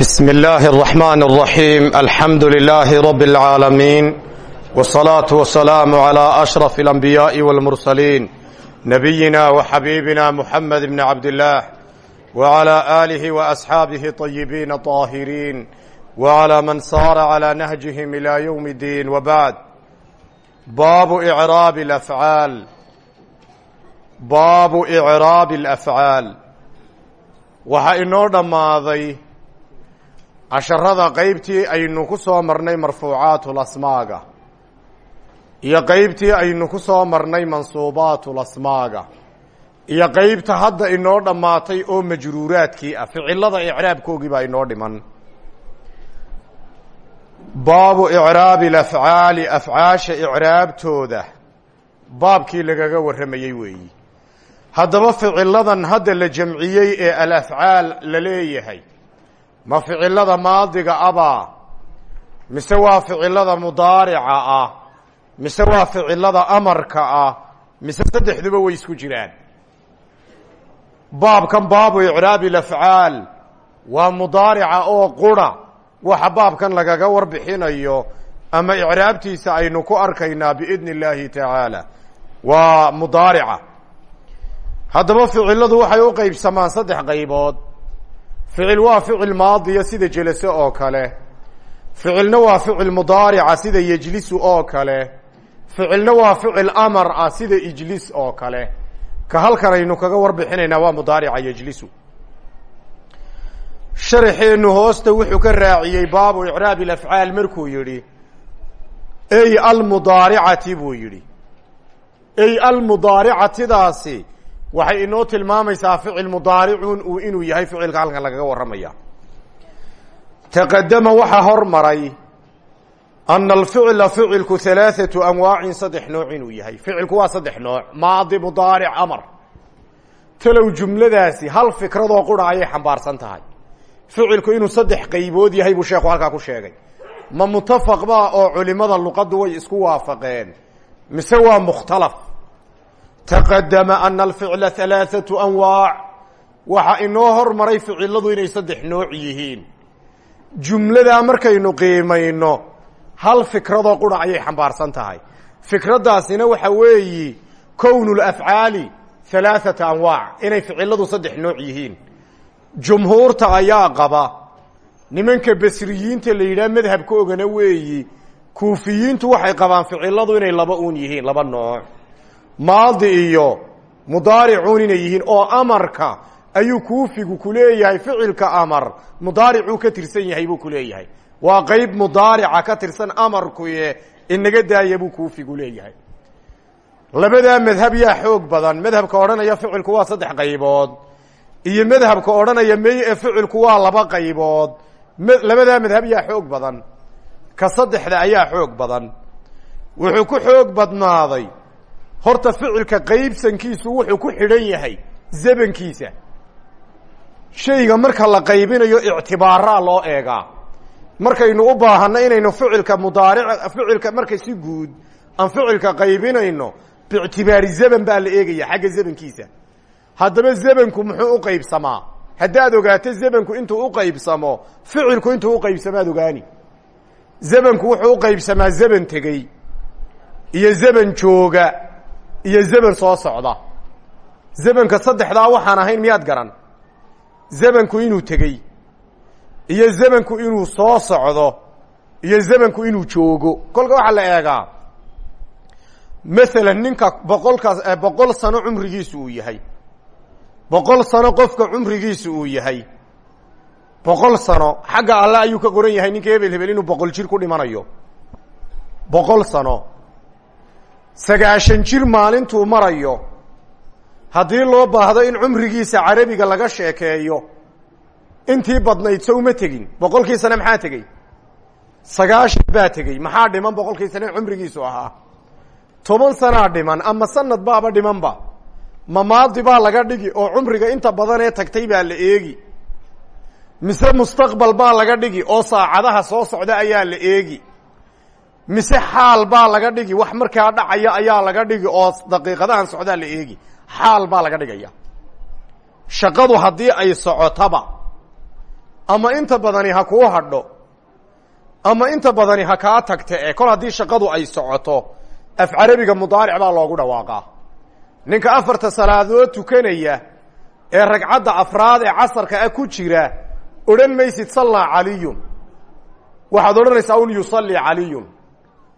بسم الله الرحمن الرحيم الحمد لله رب العالمين والصلاة والسلام على أشرف الأنبياء والمرسلين نبينا وحبيبنا محمد بن عبد الله وعلى آله وأصحابه طيبين طاهرين وعلى من صار على نهجهم إلى يوم الدين وبعد باب إعراب الأفعال باب إعراب الأفعال waxaa inoo dhammaaday casharada qaybtii aynu ku soo marnay marfuucaatul asmaaga iyo qaybtii aynu ku soo marnay mansuubaatul asmaaga iyo qaybta hadda inoo dhammaatay oo majruuraadkii ah ficilada icraabkoogii baa inoo dhiman. Baabu icraabi alafcaali afcaasha icraabtooda. Baabkii lagaga warramayey weeyi. Haddaba ficiladan hadda la jamciyey ee alafcaal la leeyahay ma ficilada maadiga abaa mise waa ficilada mudaarica ah mise waa ficilada amarka ah mise saddexduba way isku jiraan. Baabkan baabu icraabi alafcaal waa mudaarica oo qura waxa baabkan lagaga warbixinayo ama icraabtiisa aynu ku arkaynaa biidni illaahi tacaala. Waa mudaarica. Haddaba ficiladu waxay u qeybsamaan saddex qaybood ficil waa ficil maadiya sida jelase oo kale. Ficilna waa ficil mudaarica sida yejlisu oo kale. Ficilna waa ficil amar ah sida ijlis oo kale. Ka halkan aynu kaga warbixinaynaa waa mudaarica yejlisu. Sharaxeennu hoosta wuxuu ka raaciyey baabu icraabi alafcaal markuu yidhi ey almudaaricati buu yidhi. Ey almudaaricatidaasi waxay inoo tilmaamaysaa ficil mudaaricun uu inuu yahay ficilka halkan lagaga warramaya. Taqadama waxaa hormaray ana alficla ficilku halaaثatu anwaacin saddex nooc inuu yahay. Ficilku waa saddex nooc. Maadi mudaaric amar. Talow jumladaasi hal fikradoo qura ayay xambaarsan tahay. Ficilku inuu saddex qaybood yahay buu sheekhu halkaa ku sheegay. Ma mutafaq ba oo culimada luqaddu way isku waafaqeen. Mise waa mukhtalaf taqadama ana alficla halaaثatu anwaac waxaa inoo hormaray ficiladu inay saddex nooc yihiin jumladaa markaynu qiimayno hal fikradoo qura ayay xambaarsan tahay fikraddaasina waxa weeyi kownu lafcaali halaaثata anwaac inay ficiladu saddex nooc yihiin jumhuurta ayaa qaba nimanka basriyiinta la yidhaha madhabka ogana weeyi kuufiyiintu waxay qabaan ficiladu inay laba uun yihiin laba nooc maadi iyo mudaaricuun inay yihiin oo amarka ayuu kuufigu ku leeyahay ficilka amar mudaaricuu ka tirsan yahay buu ku leeyahay. Waa qeyb mudaarica ka tirsan amarkuye inaga daaya buu kuufigu leeyahay. Labadaa madhab yaa xoog badan. Madhabka odhanaya ficilku waa saddex qaybood iyo madhabka odhanaya mey e ficilku waa laba qaybood. Labadaa madhab yaa xoog badan. Ka saddexda ayaa xoog badan. Wuxuu ku xoog badnaaday horta ficilka qaybsankiisu wuxuu ku xidhan yahay zabankiisa. Shayga marka la qaybinayo ictibaaraa loo eegaa markaynu u baahanno inaynu ficilka mudaaric ficilka marka si guud aan ficilka qaybinayno biictibaari zaban baa la eegaya xagga zabankiisa. Haddaba zabanku muxuu u qaybsamaa? Haddaad ogaato zabanku intuu u qaybsamo ficilku intuu uqaybsamaad ogaani. Zabanku wuxuu uqaybsamaa zaban tegey iyo zaban jooga iyo zaban soo socda. Zabanka saddexdaa waxaan ahayn miyaad garan? Zabanku inuu tegey iyo zamanku inuu soo socdo iyo zamanku inuu joogo. Kolka waxaa la eegaa masalan ninka boqolkaas boqol sano cumrigiisu uu yahay. Boqol sano qofka cumrigiisu uu yahay. Boqol sano xagga alle ayuu ka qoran yahay ninka hebel hebel inuu boqol jir ku dhimanayo. Boqol sano sagaashan jir maalintuu marayo. Haddii loo baahdo in cumrigiisa carabiga laga sheekeeyo intii badnayd so uma tegin. Boqolkii sane maxaa tegey sagaashan baa tegey maxaa dhiman boqolkii sane cumrigiisu ahaa? Toban sanaa dhiman ama sanad baaba dhimanba ma maadi baa laga dhigi oo cumriga inta badan ee tagtay baa la eegi. Mise mustaqbal baa laga dhigi oo saacadaha soo socda ayaa la eegi mise xaal baa laga dhigi wax markaa dhacaya ayaa laga dhigi oo daqiiqadahan socdaa la eegi. Xaal baa laga dhigaya. Shaqadu haddii ay socotaba ama inta badani ha kuu hadho ama inta badani ha kaa tagta e kol haddii shaqadu ay socoto af carabiga mudaaric baa loogu dhawaaqaa. Ninka afarta salaadood tukanaya ee ragcadda afraad ee casarka ah ku jira odhan maysid sallaa caliyun. Waxaad odhanaysaa un yusalli caliyun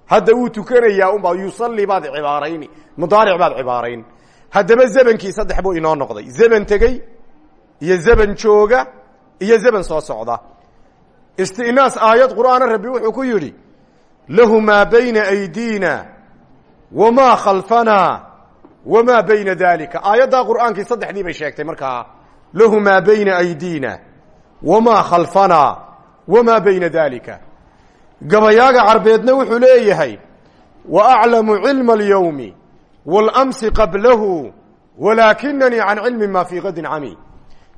hadda wuu tukanayaa unba yusalli baad cibaarayni mudaaric baad cibaarayn. Haddaba zemankii saddex buu inoo noqday. Zeman tegey iyo zeban jooga iyo zeban soo socda. Istinaas aayad qur'aana rabbi wuxuu ku yidhi lahu bayna aydiina wamaa khalfanaa wamaa bayna dalika aayaddaa qur'aankii saddexdii bay sheegtay markaa. Lahu bayna aydiina wamaa khalfanaa wamaa bayna dalika gabayaaga carbeedna wuxuu leeyahay wa aclamu cilma alyowmi waalamsi qablahu walaakinanii can cilmi maa fii qadin cami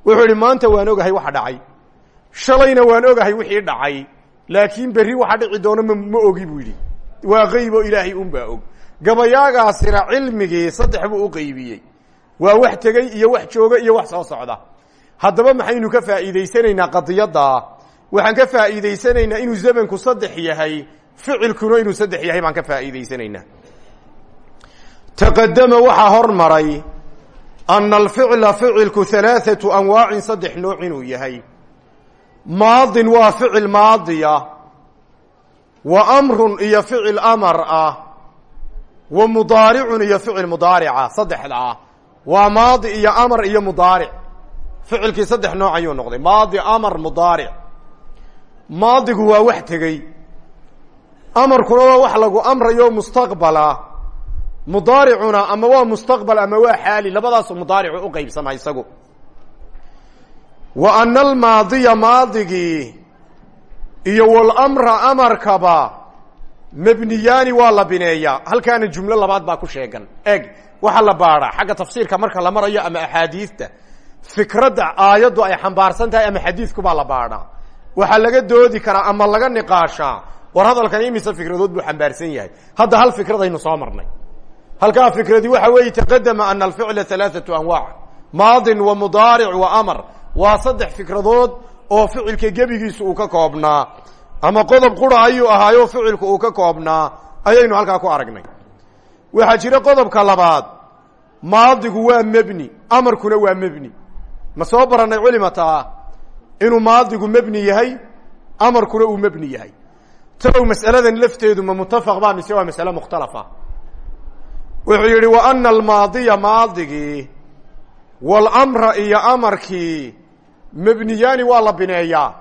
wuxuu idhi maanta waan ogahay waxa dhacay. Shalayna waan ogahay wixii dhacay. Laakiin berri waxa dhici doono ma ogi buu yidhi. Waa qeybo ilaahay unbaa og. Gabayaagaasina cilmigii saddex buu u qeybiyey waa wax tegey iyo wax jooga iyo wax soo socda. Haddaba maxaynu ka faa'iidaysanaynaa qadiyadda waxaan ka faa'iidaysanaynaa inuu zamanku saddex yahay ficilkuna inuu saddex yahay baan ka faa'iidaysanaynaa. Taqadama waxaa hormaray ana alficla ficilku halaaثatu anwaacin saddex nooc inuu yahay. Maadin waa ficil maadiya wa amrun iyo ficil amar ah wa mudaaricun iyo ficil mudaarica saddexda ah. Waa maadi iyo amar iyo mudaaric. Ficilkii saddex nooc ayuu noqday maadi amar mudaaric maadigu waa wax tegey. Amarkuna waa wax lagu amrayo mustaqbala mudaaricuna ama waa mustaqbal ama waa xaali labadaasu mudaaricu u qeybsama isagu. Wa ana almaadiya maadigii iyo walamra amarkaba mebniyaani waa la bineeyaa halkaana jumlo labaad baa ku sheegan. Eg waxaa la baadhaa xagga tafsiirka marka la marayo ama axaadiista fikradda aayaddu ay xambaarsan tahay ama xadiidku baa la baadhaa waxaa laga doodi karaa ama laga niqaashaa? War hadalkan imise fikradood buu xambaarsan yahay. Hadda hal fikradaynu soo marnay. Halkaa fikradii waxa weeye taqadama ana alficla halaaثatu anwaac. Maadin wa mudaaric wa amar. Waa saddex fikradood oo ficilka gebigiisu uu ka koobnaa. Ama qodob qura ayuu ahaayo ficilku uu ka koobnaa. Ayaynu halkaa ku aragnay. Waxaa jira qodobka labaad. Maadigu waa mebni amarkuna waa mebni ma soo barannay culimataa inuu maadigu mebni yahay amarkuna uu mebni yahay. Talow mas'aladan lafteedu ma mutafaq ba mise waa masale mukhtalafa. Wuxuu yidhi wa ana almaadiya maadigii walamra iyo amarkii mebniyaani waa la bineeyaa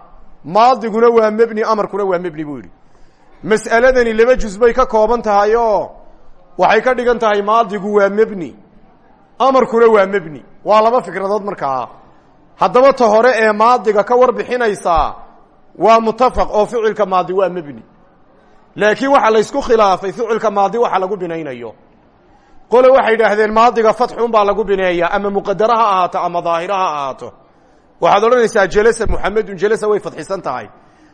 maadiguna waa mebni amarkuna waa mebni buu yidhi. Mas'aladani laba juz bay ka kooban tahay oo waxay ka dhigan tahay maadigu waa mebni amarkuna waa mebni waa laba fikradood markaa haddaba ta hore ee maadiga ka warbixinaysaa waa mutafaq oo ficilka maadi waa mebni laakiin waxaa laysku khilaafay ficilka maadi waxa lagu binaynayo. Qole waxay idhaahdeen maadiga fatxun baa lagu bineeyaa ama muqadara ha ahaato ama daahira ha ahaato. Waxaad odhanaysaa jelasa muxamedun jelasa way fadxisan tahay.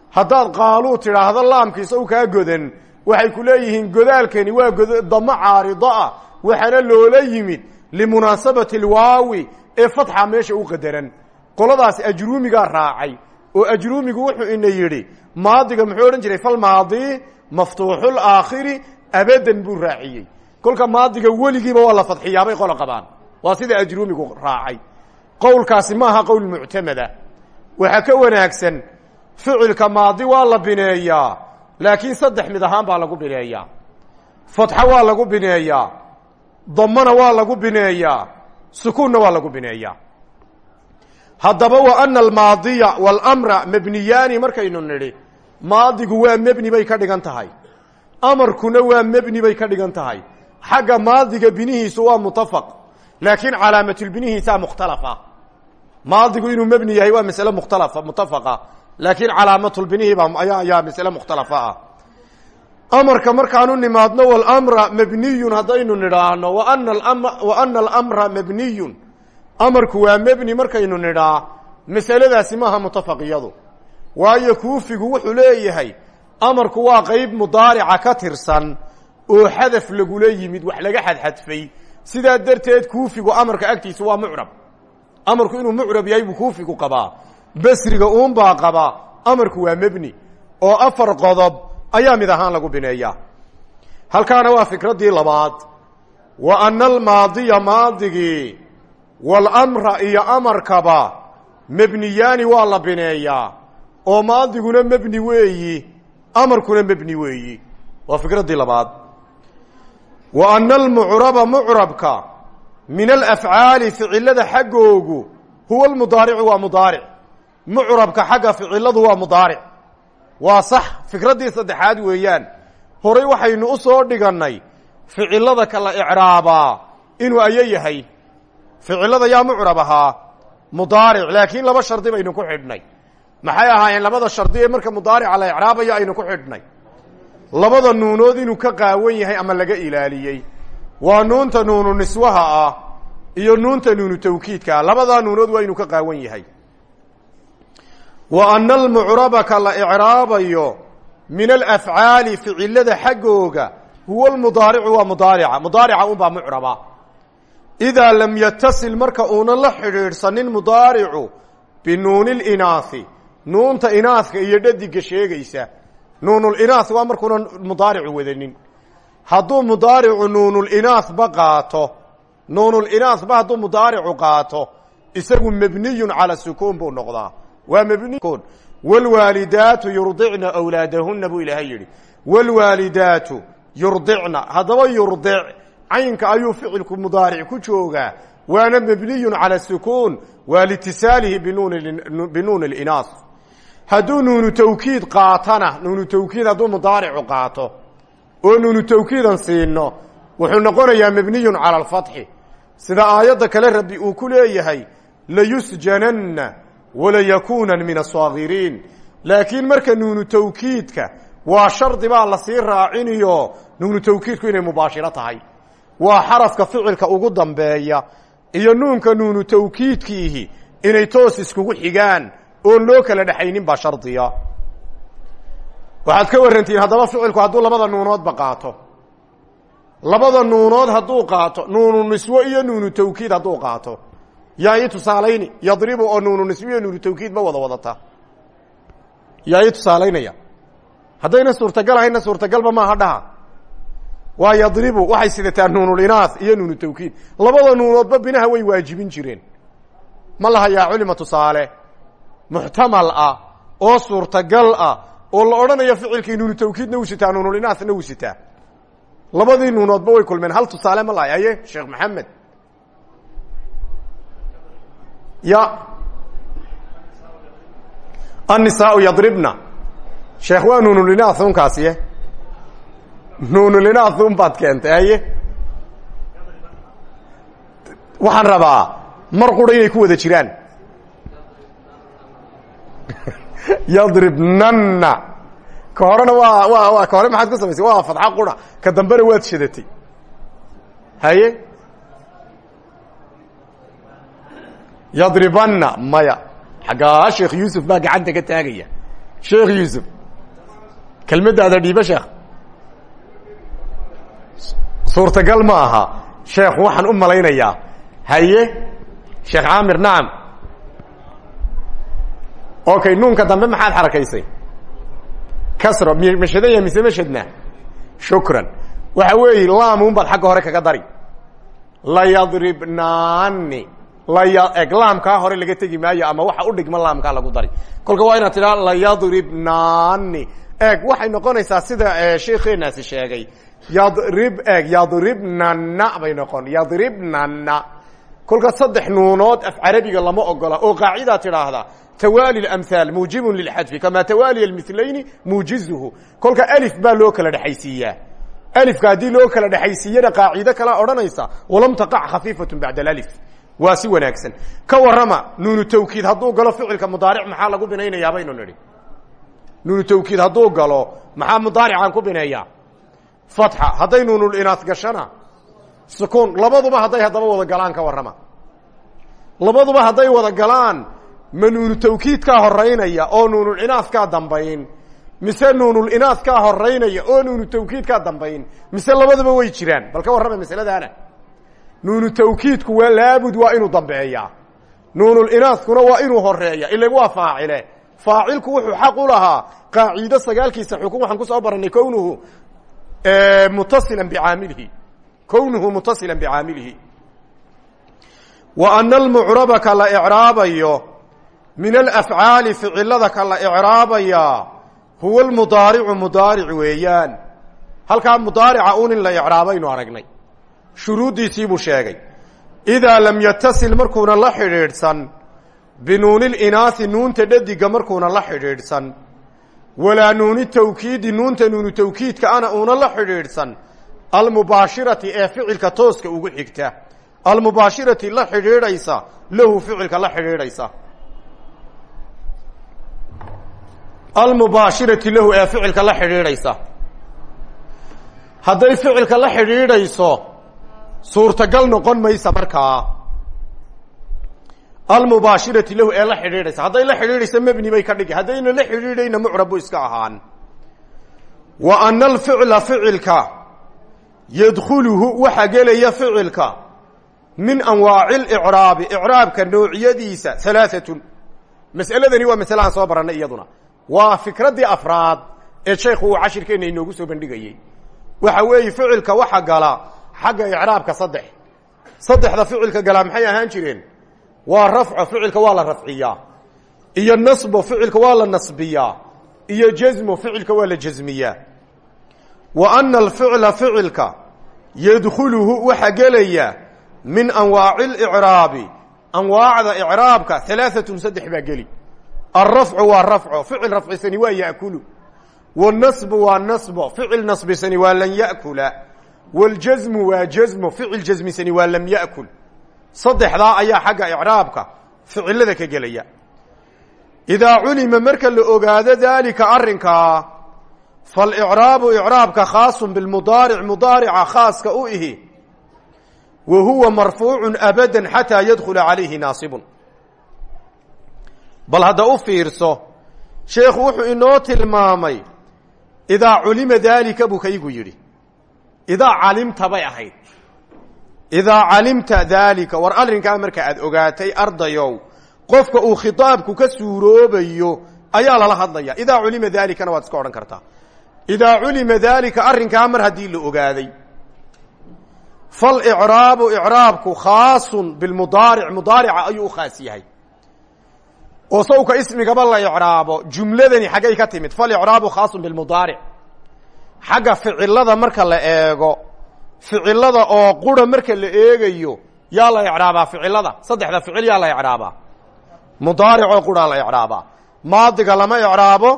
Haddaad qaaluu tidhaahdo laamkiisa u kaa godan waxay ku leeyihiin godaalkani waa damo caarido ah waxaana loola yimid limunaasabati alwaawi ee fatxa meesha u qadaran qoladaasi ajruumigaa raacay oo ajruumigu wuxuu ina yidhi maadiga muxuu odhan jiray falmaadi maftuuxul aakhiri abadan buu raaciyey. Kolka maadiga weligiiba waa la fadxiyaabay qola qabaan. Waa sida ajruumigu raacay. Qowlkaasi ma aha qowl muctamada. Waxaa ka wanaagsan ficilka maadi waa la bineeyaa laakiin saddex mid ahaan baa lagu bineeyaa. Fatxo waa lagu bineeyaa. Damana waa lagu bineeyaa. Sukuunna waa lagu bineeyaa haddaba wa ana almaadiya waalamra mebniyaani markaynu nidhi maadigu waa mebni bay ka dhigan tahay. Amarkuna waa mebni bay ka dhigan tahay. Maadiga binihiisu waa mutafaq laakiin calaamatulbinihiisaa mukhtalafa. Maadigu inuu mebni yahay waa masale mukhtalafa mutafaqa laakiin calaamatulbinihiiba ayaa masale mukhtalafa ah. Amarka markaanu nimaadno walamra mebniyun haddaynu nidhaahno wa ana alamra mebniyun amarku waa mebni markaynu nidhaa masaladaasi maaha mutafaqiyadu waayo kuufigu wuxuu leeyahay amarku waa qeyb mudaarica ka tirsan oo xadaf lagula yimid wax laga xadxadfay. Sidaa darteed kuufigu amarka agtiisa waa mucrab. Amarku inuu mucrab yahay buu kuufigu qabaa. Basriga uunbaa qaba amarku waa mebni. Oo afar qodob ayaa mid ahaan lagu bineeyaa halkaana waa fikraddii labaad. Wa ana almaadiya maadigii walamra iyo amarkaba mebniyaani waa la bineeyaa oo maadiguna mebni weeyi amarkuna mebni weeyi. Waa fikraddii labaad. Wa ana almucraba mucrabka min alafcaali ficilada xaggoogu huwa almudaaricu waa mudaaric. Mucrabka xagga ficiladu waa mudaaric. Waa sax fikraddii saddexaad weeyaan. Horay waxaynu u soo dhigannay ficilada kala icraabaa inuu ayo yahay ficilada yaa mucrab ahaa mudaaric laakiin laba shardi baynu ku xidhnay. Maxay ahaayeen labada shardi ee marka mudaarica la icraabayo aynu ku xidhnay? Labada nuunood inuu ka qaawan yahay ama laga ilaaliyey. Waa nuunta nuunu niswaha ah iyo nuunta nuunu tawkiidka ah. Labadaa nuunood waa inuu ka qaawan yahay. Wa ana almucraba ka la icraabayo min alafcaali ficilada xaggooga huwa almudaaricu waa mudaarica. Mudaarica unbaa mucraba idaa lam yatasil marka uuna la xidhiidhsanin mudaaricu binuuni linaasi nuunta inaaska iyo dhadiga sheegaysa nuunulinaas waa markuuna mudaaricu wadanin hadduu mudaaricu nuunulinaasba qaato nuunulinaasba hadduu mudaaricu qaato isagu mabniyun cala sukuun buu noqdaa waa mabni wlwaalidaatu yurdicna awlaadahuna buu ilaahay yidhi wlwaalidaatu yurdicna haddaba yurdic caynka ayuu ficilku mudaaric ku joogaa. Waana mabniyun cala sukuun waa litisaalihi binuun linaas. Hadduu nuunu tawkiid qaatana nuunu tawkiid hadduu mudaaricu qaato oo nuunu tawkiidan siino wuxuu noqonayaa mabniyun cala alfatxi. Sida aayadda kale rabbi uu ku leeyahay layusjananna walayakuunan min asaagiriin laakiin marka nuunu tawkiidka waa shardi baa la sii raaciniyo nuunu tawkiidku inay mubaashiro tahay waa xarafka ficilka ugu dambeeya iyo nuunka nuunu tawkiidkiihi inay toos iskugu xigaan oon loo kala dhexaynin baa shardiya. Waxaad ka warantiin haddaba ficilku hadduu labada nuunoodba qaato. Labada nuunood hadduu qaato nuunu niswo iyo nuunu tawkiid hadduu qaato. Yaa ii tusaalayni yadribu oo nuunu niswo iyo nuunu tawkiid ma wada wadata. Yaa ii tusaalaynaya haddayna suurtagal ahayna suurtagalba maaha dhaha waa yadribu waxay sidataa nuunulinaas iyo nuunu tawkiid. Labada nuunoodba binaha way waajibin jireen. Ma lahayaa culima tusaale. Muxtamal ah oo suurtagal ah oo la odhanayo ficilkii nuunu tawkiidna uu sitaa nuunulinaasna uu sitaa. Labadii nuunoodba way kulmeen. Hal tusaale ma lahay aye sheekh maxamed? Ya. Annisaau yadribna. Sheekh waa nuunulinaas unkaasiye nuunulinaas un baad keentay haye waxaan rabaa mar qura inay ku wada jiraan. Yadribnanna. Ka horena waa wa wa ka hore maxaad ku samaysay waa fadxa qura. Ka dambena waad shadatay haye? Yadribanna maya. Xaggaa sheekh yuusuf baa gacanta ka taagaya. Sheekh yuusuf. Kelmaddaada dhiiba sheekh suurtagal ma aha. Sheekh waxaan u malaynayaa. Haye? Sheekh caamir nacam okay nuunka dambe maxaad xarakaysay? Kasro m mashadaya mise mashadna shukran. Waxa weeye laamun baad xagga hore kaga dari. Layadribnaani laya eg laamkaa hore laga tegi maayo ama waxa u dhigma laamkaa lagu dari. Kolka waa inaad tidhaa layadribnaani eg waxay noqonaysaa sida sheekeenaasi sheegay yadrib eg yadribnana bay noqon. Yadribnana kolka saddex nuunood af carabiga lama ogola. Oo qaacidaa tidhaahda tawaali amhaal muujibun lilxadfi kamaa tawaaliya milayni muujizuhu kolka alif baa loo kala dhexaysiiyaa alifka haddii loo kala dhexaysiiyana qaacido kala odhanaysa walam taqac khafiifatu bacda alif. Waa si wanaagsan. Ka warrama nuunu tawkiid hadduu galo ficilka mudaaric maxaa lagu binaynayaa baynu nidhi? Nuunu tawkiid hadduu galo maxaa mudaaricaan ku bineeyaa fatxa hadday nuunulinaas gashana sukuun. Labaduba hadday haddaba wada galaan ka warrama. Labaduba hadday wada galaan ma nuunu tawkiidkaa oo nuunulinaaskaa dambayn mise nuunulinaaskaa horeynaya oo nuunu tawkiidkaa dambayn mise labaduba way jiraan. Bal ka warrama masaladaana. Nuunu tawkiidku waa laabud waa inuu dambeeyaa. Nuunulinaadkuna waa inuu horreeya ilan waa faacile. Faacilku wuxuu xaq u lahaa. Qaaciido sagaalkiisa xukun waxaan ku soo baranay kownuhu mutasila bicaamilihi kownuhu mutasila bicaamilihi wa ana almucraba ka la icraabayo min alafcaali ficilada ka la icraabaya huwa almudaaricu mudaaric weeyaan. Halkaa mudaarica un in la icraabaynu aragnay. Shuruuddiisiibuu sheegay. Idaa lam yatasil markuuna la xidhiidhsan binuuni linaasi nuunta dhadiga markuuna la xidhiidhsan walaa nuuni tawkiidi nuunta nuunu tawkiidka ana uuna la xidhiidhsan almubaashirati ee ficilka tooska ugu xigta almubaashirati la xidhiidhaysa lahu ficilka la xidhiidhaysa almubaashirati lahu ee ficilka la xidhiidhaysa hadday ficilka la xidhiidhayso suurtagal noqon maysa markaa almubaashirati lahu ee la xidhiidhaysa. Hadday la xidhiidhaysa mebni bay ka dhigi haddayna la xidhiidhayna mucrab bu iska ahaan. Wa ana alficla ficilka yadkhuluhu waxaa gelaya ficilka min anwaaci licraabi icraabka noociyadiisa halaaatun mas'aladani waa masale aan soo barannay iyaduna. Waa fikraddii afraad ee sheekhu uu cashirkeenna inoogu soo bandhigayey waxa weeye ficilka waxa gala xagga icraabka saddex. Saddexda ficilka galaa maxay ahaan jireen waa rafca ficilka waa la rafciyaa iyo nasbo ficilka waa la nasbiyaa iyo jasmo ficilka waa la jasmiyaa wa ana alficla ficilka yadkhuluhu waxa gelaya min anwaaci اlicraabi anwaacda icraabka alaaatun saddex baa geli. Alrafcu waa rafco ficil rafcisani waa yakulu. Wanasbu waa nasbo ficil nasbisani waa lan yakula. Waljasmu waa jasmo ficil jasmisani waa lam yakul saddexdaa ayaa xagga icraabka ficilada ka gelaya. Idaa culima marka la ogaado daalika arrinkaa falicraabu icraabka khaasun bilmudaaric mudaarica khaaska u ihi wa huwa marfuucu abada xataa yadkhula calayhi naasibun. Bal hadda u fiirso sheekhu wuxuu inoo tilmaamay idaa culima daalika buu kaygu yidhi. Idaa calimta ahayd idaa calimta daalika war arrinkaa marka aad ogaatay ardayow qofka uu khitaabku ka suuroobayo ayaa lala hadlaya idaa culima daalikana waad iska odhan kartaa. Idaa culima daalika arrinkaa mar haddii la ogaaday. Falicraabu icraabku khaasun bilmudaaric mudaarica ayuu u khaas yahay. Oo sawka ismigaba la icraabo jumladani xaggay ka timid. Falicraabu khaasun bilmudaaric xagga ficilada marka la eego ficilada oo qura marka la eegayo yaa la icraabaa ficilada. Saddexda ficil yaa la icraabaa. Mudaaricoo quraa la icraabaa. Maadiga lama icraabo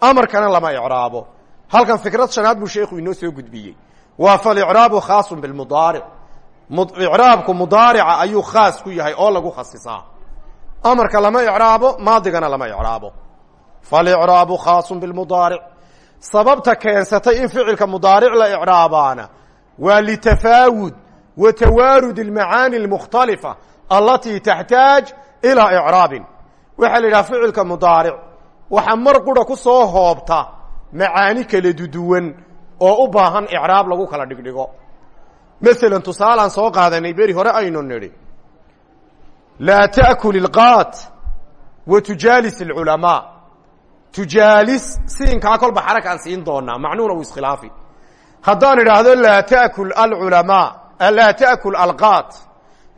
amarkana lama icraabo. Halkan fikrad shanaad buu sheekhu inoo soo gudbiyey. Waa falicraabu khaasun bilmudaaric icraabku mudaarica ayuu khaas ku yahay oo lagu khasisaa. Amarka lama icraabo maadigana lama icraabo. Falicraabu khaasun bilmudaaric sababta keensatay in ficilka mudaaric la icraabaana waa litafaawud wa tawaarud اlmacaani اlmukhtalifa alatii taxtaaj ilaa icraabin waxaa la yidhaha ficilka mudaaric waxaa mar qura ku soo hoobta macaani kala duduwan oo u baahan icraab lagu kala dhigdhigo masalan tusaalaan soo qaadanay beri hore aynu nidhi laa taakul ilqaat wa tujaalis alculamaa tujaalis siinkaa kolba xarakaan siin doonaa macnuuna uu iskhilaafi haddaan idhaahdo laa takul alculamaa laa takul alqaad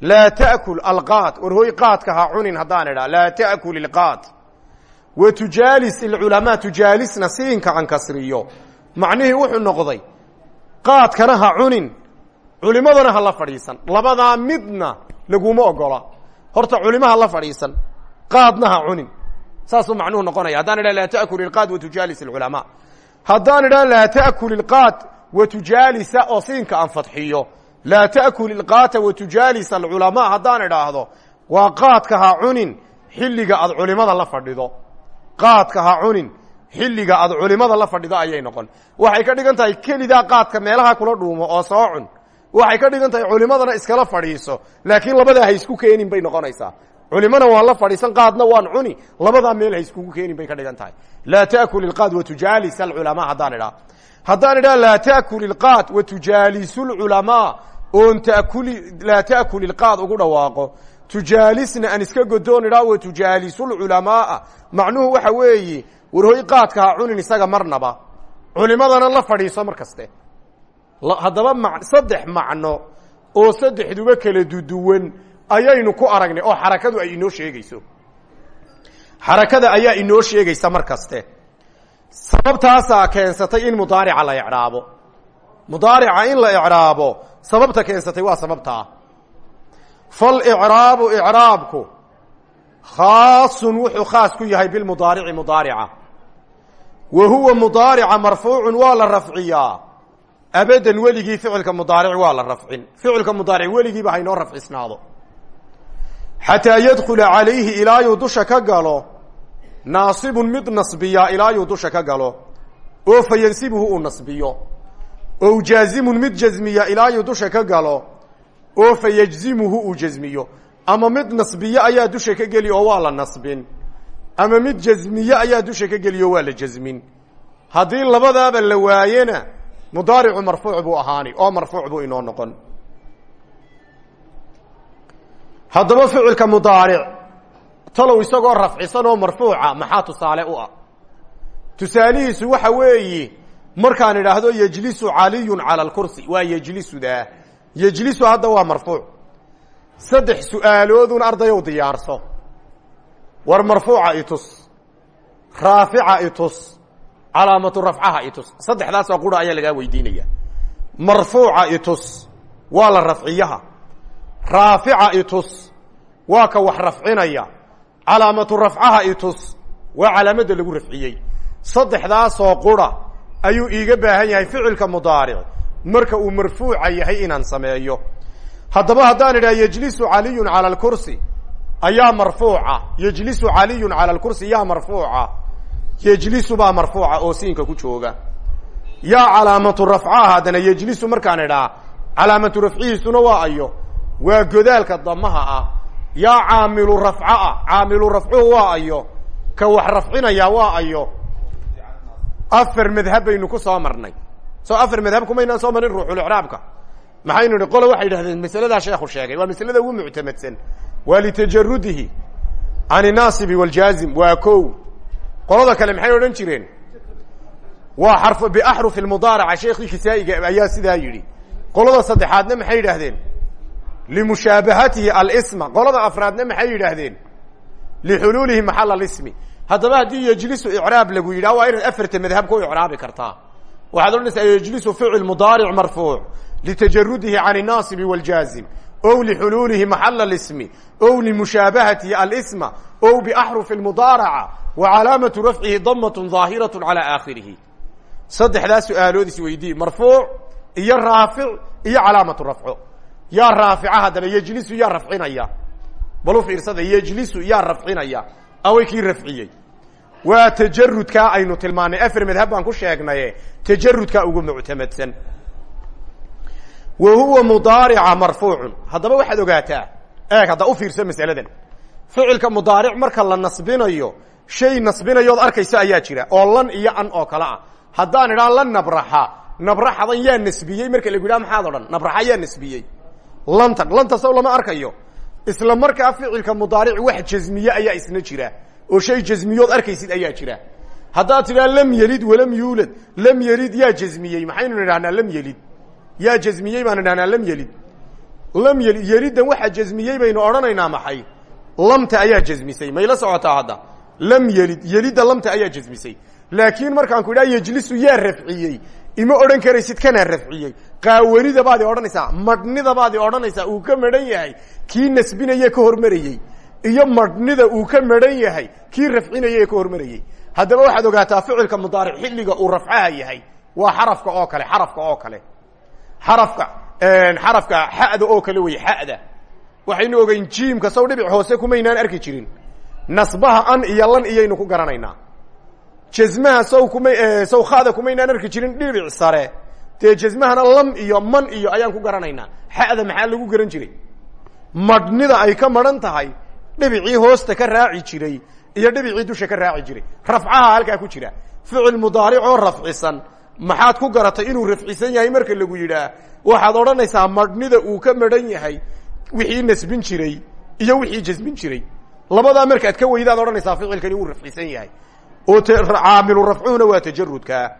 laa takul alqaad. War hoy qaadka ha cunin haddaan idhaha laa takul ilqaad wa tujaalis ilculamaa tujaalisna siinka cankasriyo macnihii wuxuu noqday qaadkana ha cunin culimadana ha la fadhiisan. Labadaa midna laguma ogola. Horta culimo ha la fadhiisan qaadna ha cunin. Saasuu macnuhu noqonaya. Haddaan idhaha laa takul ilqaad wa tujaalis ilculamaa haddaan idhaha laa takul ilqaad wa tujaalisa oo siinka aan fadxiyo laa taأkul ilqaata wa tujaalisa alculamaa haddaan idhaahdo waa qaadka ha cunin xilliga aad culimada la fadhido qaadka ha cunin xilliga aad culimada la fadhido ayay noqon waxay ka dhigan tahay kelidaa qaadka meelaha kula dhuumo oo soo cun waxay ka dhigan tahay culimadana iskala fadhiiso laakiin labadaa ha isku keenin bay noqonaysaa culimana waan la fadhiisan qaadna waan cuni labadaa meel ha iskugu keenin bay haddaan idhaha laa taأkul ilqaad wa tujaalisu lculamaa oon takuli laa taأkul ilqaad ugu dhawaaqo. Tujaalisna aan iska godoon idhaa wa tujaalisulculamaaa macnuhu waxa weeye warhoy qaadka ha cunin isaga marnaba. Culimadana la fadhiiso mar kaste. Haddaba ma saddex macno oo saddexduba kala duduwan ayaynu ku aragnay oo xarakadu ay inoo sheegayso. Xarakada ayaa inoo sheegaysa mar kaste sababtaasaa keensatay in mudaarica la ecraabo mudaarica in la ecraabo sababta keensatay waa sababtaa. Falicraabu icraabku khaasun wuxuu khaas ku yahay bilmudaarici mudaarica. Wa huwa mudaarica marfuucun waa la rafciyaa. Abadan weligii ficilka mudaaric waa la rafcin. Ficilka mudaaric weligiiba haynoo rafcisnaado. Xataa yadkula calayhi ilaayuu dusha ka galo naasibun mid nasbiyaa ilaayuu dusha ka galo. Oo fa yansibuhu uu nasbiyo. Oo jaazimun mid jasmiya ilaayuu dusha ka galo. Oo fa yajzimuhu uu jasmiyo ama mid nasbiye ayaa dusha ka geli oo waa la nasbin. Ama mid jasmiye ayaa dusha ka geli oo waa la jasmin haddii labadaaba la waayena mudaaricu marfuuc buu ahaani oo marfuuc buu inoo noqon. Haddaba ficilka mudaaric talow isagoo rafcisan oo marfuuca maxaa tusaale u ah? Tusaalihiisu waxa weeyi markaan idhaahdo yejlisu caliyun cala alkursi waa yejlisudaa yejlisu hadda waa marfuuc. Saddex su'aaloodun ardayow diyaarso. War marfuuca itus raafica itus calaamatu rafcaha itus saddexdaasoo qura ayaa lagaa weydiinaya. Marfuuca itus waa la rafciyaha. Raafica itus waa ka wax rafcinaya calaamatu rafcaha itus waa calaamadda lagu rafciyey saddexdaasoo qura ayuu iiga baahan yahay ficilka mudaaric. Marka uu marfuuca yahay inaan sameeyo. Haddaba haddaan idhaha yejlisu caliyun cala alkursi. Ayaa marfuuca. Yejlisu caliyun cala alkursi yaa marfuuca. Yejlisu baa marfuuca oo siinka ku jooga. Yaa calaamatu rafcaha haddana yejlisu markaan idhaa calaamatu rafcihiisuna waa ayo. Waa godaalka damaha ah yaa caamilu rafca ah. Caamilu rafcuhu waa ayo. Ka wax rafcinaya waa ayo. Afar madhab baynu ku soo marnay. Soo afar madhab kumaynaan soo marin ruuxulicraabka maxaynu idhi qole waxay idhahdeen masaladaa sheekhu sheegay. Waa masalada ugu muctamadsan. Waa litajarudihi can inaasibi waljaazim waa ko qolada kale maxay odhan jireen? Waa xarf biaxrufi lmudaaraca sheekhii kisaa'iga ayaa sidaa yidhi. Qolada saddexaadna maxay yidhaahdeen limushaabahatihi alisma qolada afraadna maxay yidhaahdeen lixuluulihi maxal alismi haddaba haddii yejlisu icraab lagu yidhah waa inaad afarta madhab ku icraabi kartaa waxaad odhanaysaa yejlisu ficil mudaaric marfuuc litajarudihi can الnaasibi wاljaazim ow lixuluulihi maxal اlismi ow limushaabahatihi alisma ow biaxrufi اmudaaraca wa calaamatu rafcihi damat ظaahiraة calى aakhirihi saddexdaa su-aalood isweydii marfuuc iyo raafic iyo calaamatu rafco yaa raafica haddaba yejlisu yaa rafcinaya. Bal u fiirsada yejlisu yaa rafcinaya. Away kii rafciyey. Waa tajarudkaa aynu tilmaanay afar madhab baan ku sheegnaye tajarudkaa ugu muctamadsan wa huwa mudaarica marfuucun. Haddaba waxaad ogaataa eeg hadda u fiirsa masaladan. Ficilka mudaaric marka la nasbinayo shay nasbinayood arkaysa ayaa jira oo lan iyo an oo kale ah. Haddaan idhaa lan nabraxa. Nabraxadan yaa nasbiyey marka lagu yidhaha maxaad odhan? Nabraxa yaa nasbiyey lantan lanta sow lama arkayo. Isla markaa ficilka mudaaric wax jasmiye ayaa isna jira. Oo shay jasmiyood arkaysid ayaa jira. Haddaad tidhaa lam yelid walam yuulad lam yelid yaa jasmiyey maxaynu idhahnaa lam yelid yaa jasmiyey baan idhahnaa lam yelid lam yelid yeliddan waxaa jasmiyey baynu odhanaynaa maxay? Lamta ayaa jasmisay mayla socotaa hadda? Lam yelid yelidda lamta ayaa jasmisay laakiin markaan ku idhaha yejlisu yaa rafciyey ima odhan karaysid kanaa rafciyey. Qaawanida baad odhanaysaa madhnida baad odhanaysaa uu ka madhan yahay kii nasbinaye ka hormarayey iyo madhnida uu ka madhan yahay kii rafcinaya ee ka hormarayey haddaba waxaad ogaataa ficilka mudaaric xilliga uu rafcaha yahay. Waa xarafka oo kale xarafka oo kale. Xarafka xarafka xada oo kale wey xada. Waxaynu ogeyn jiimka saw dhibic hoose kumaynaan arki jirin. Nasbaha an iyo lan iyaynu ku garanaynaa jasmaha saw kuma saw khada kumaynaan arki jirin dhibic sare. Dee jasmahana lam iyo man iyo ayaan ku garanaynaa. Xada maxaa lagu garan jiray? Madhnida ay ka madhan tahay dhibicii hoosta ka raaci jiray iyo dhibicii dusha ka raaci jiray. Rafcaha halkaa ku jira. Ficil mudaaric oo rafcisan. Maxaad ku garatay inuu rafcisan yahay marka lagu yidhaah? Waxaad odhanaysaa madhnida uu ka madhan yahay wixii nasbin jiray iyo wixii jasmin jiray. Labadaa markaad ka weydaad odhanaysaa ficilkani wuu rafcisan yahay oo caamilu rafcuhuna waa tajarudka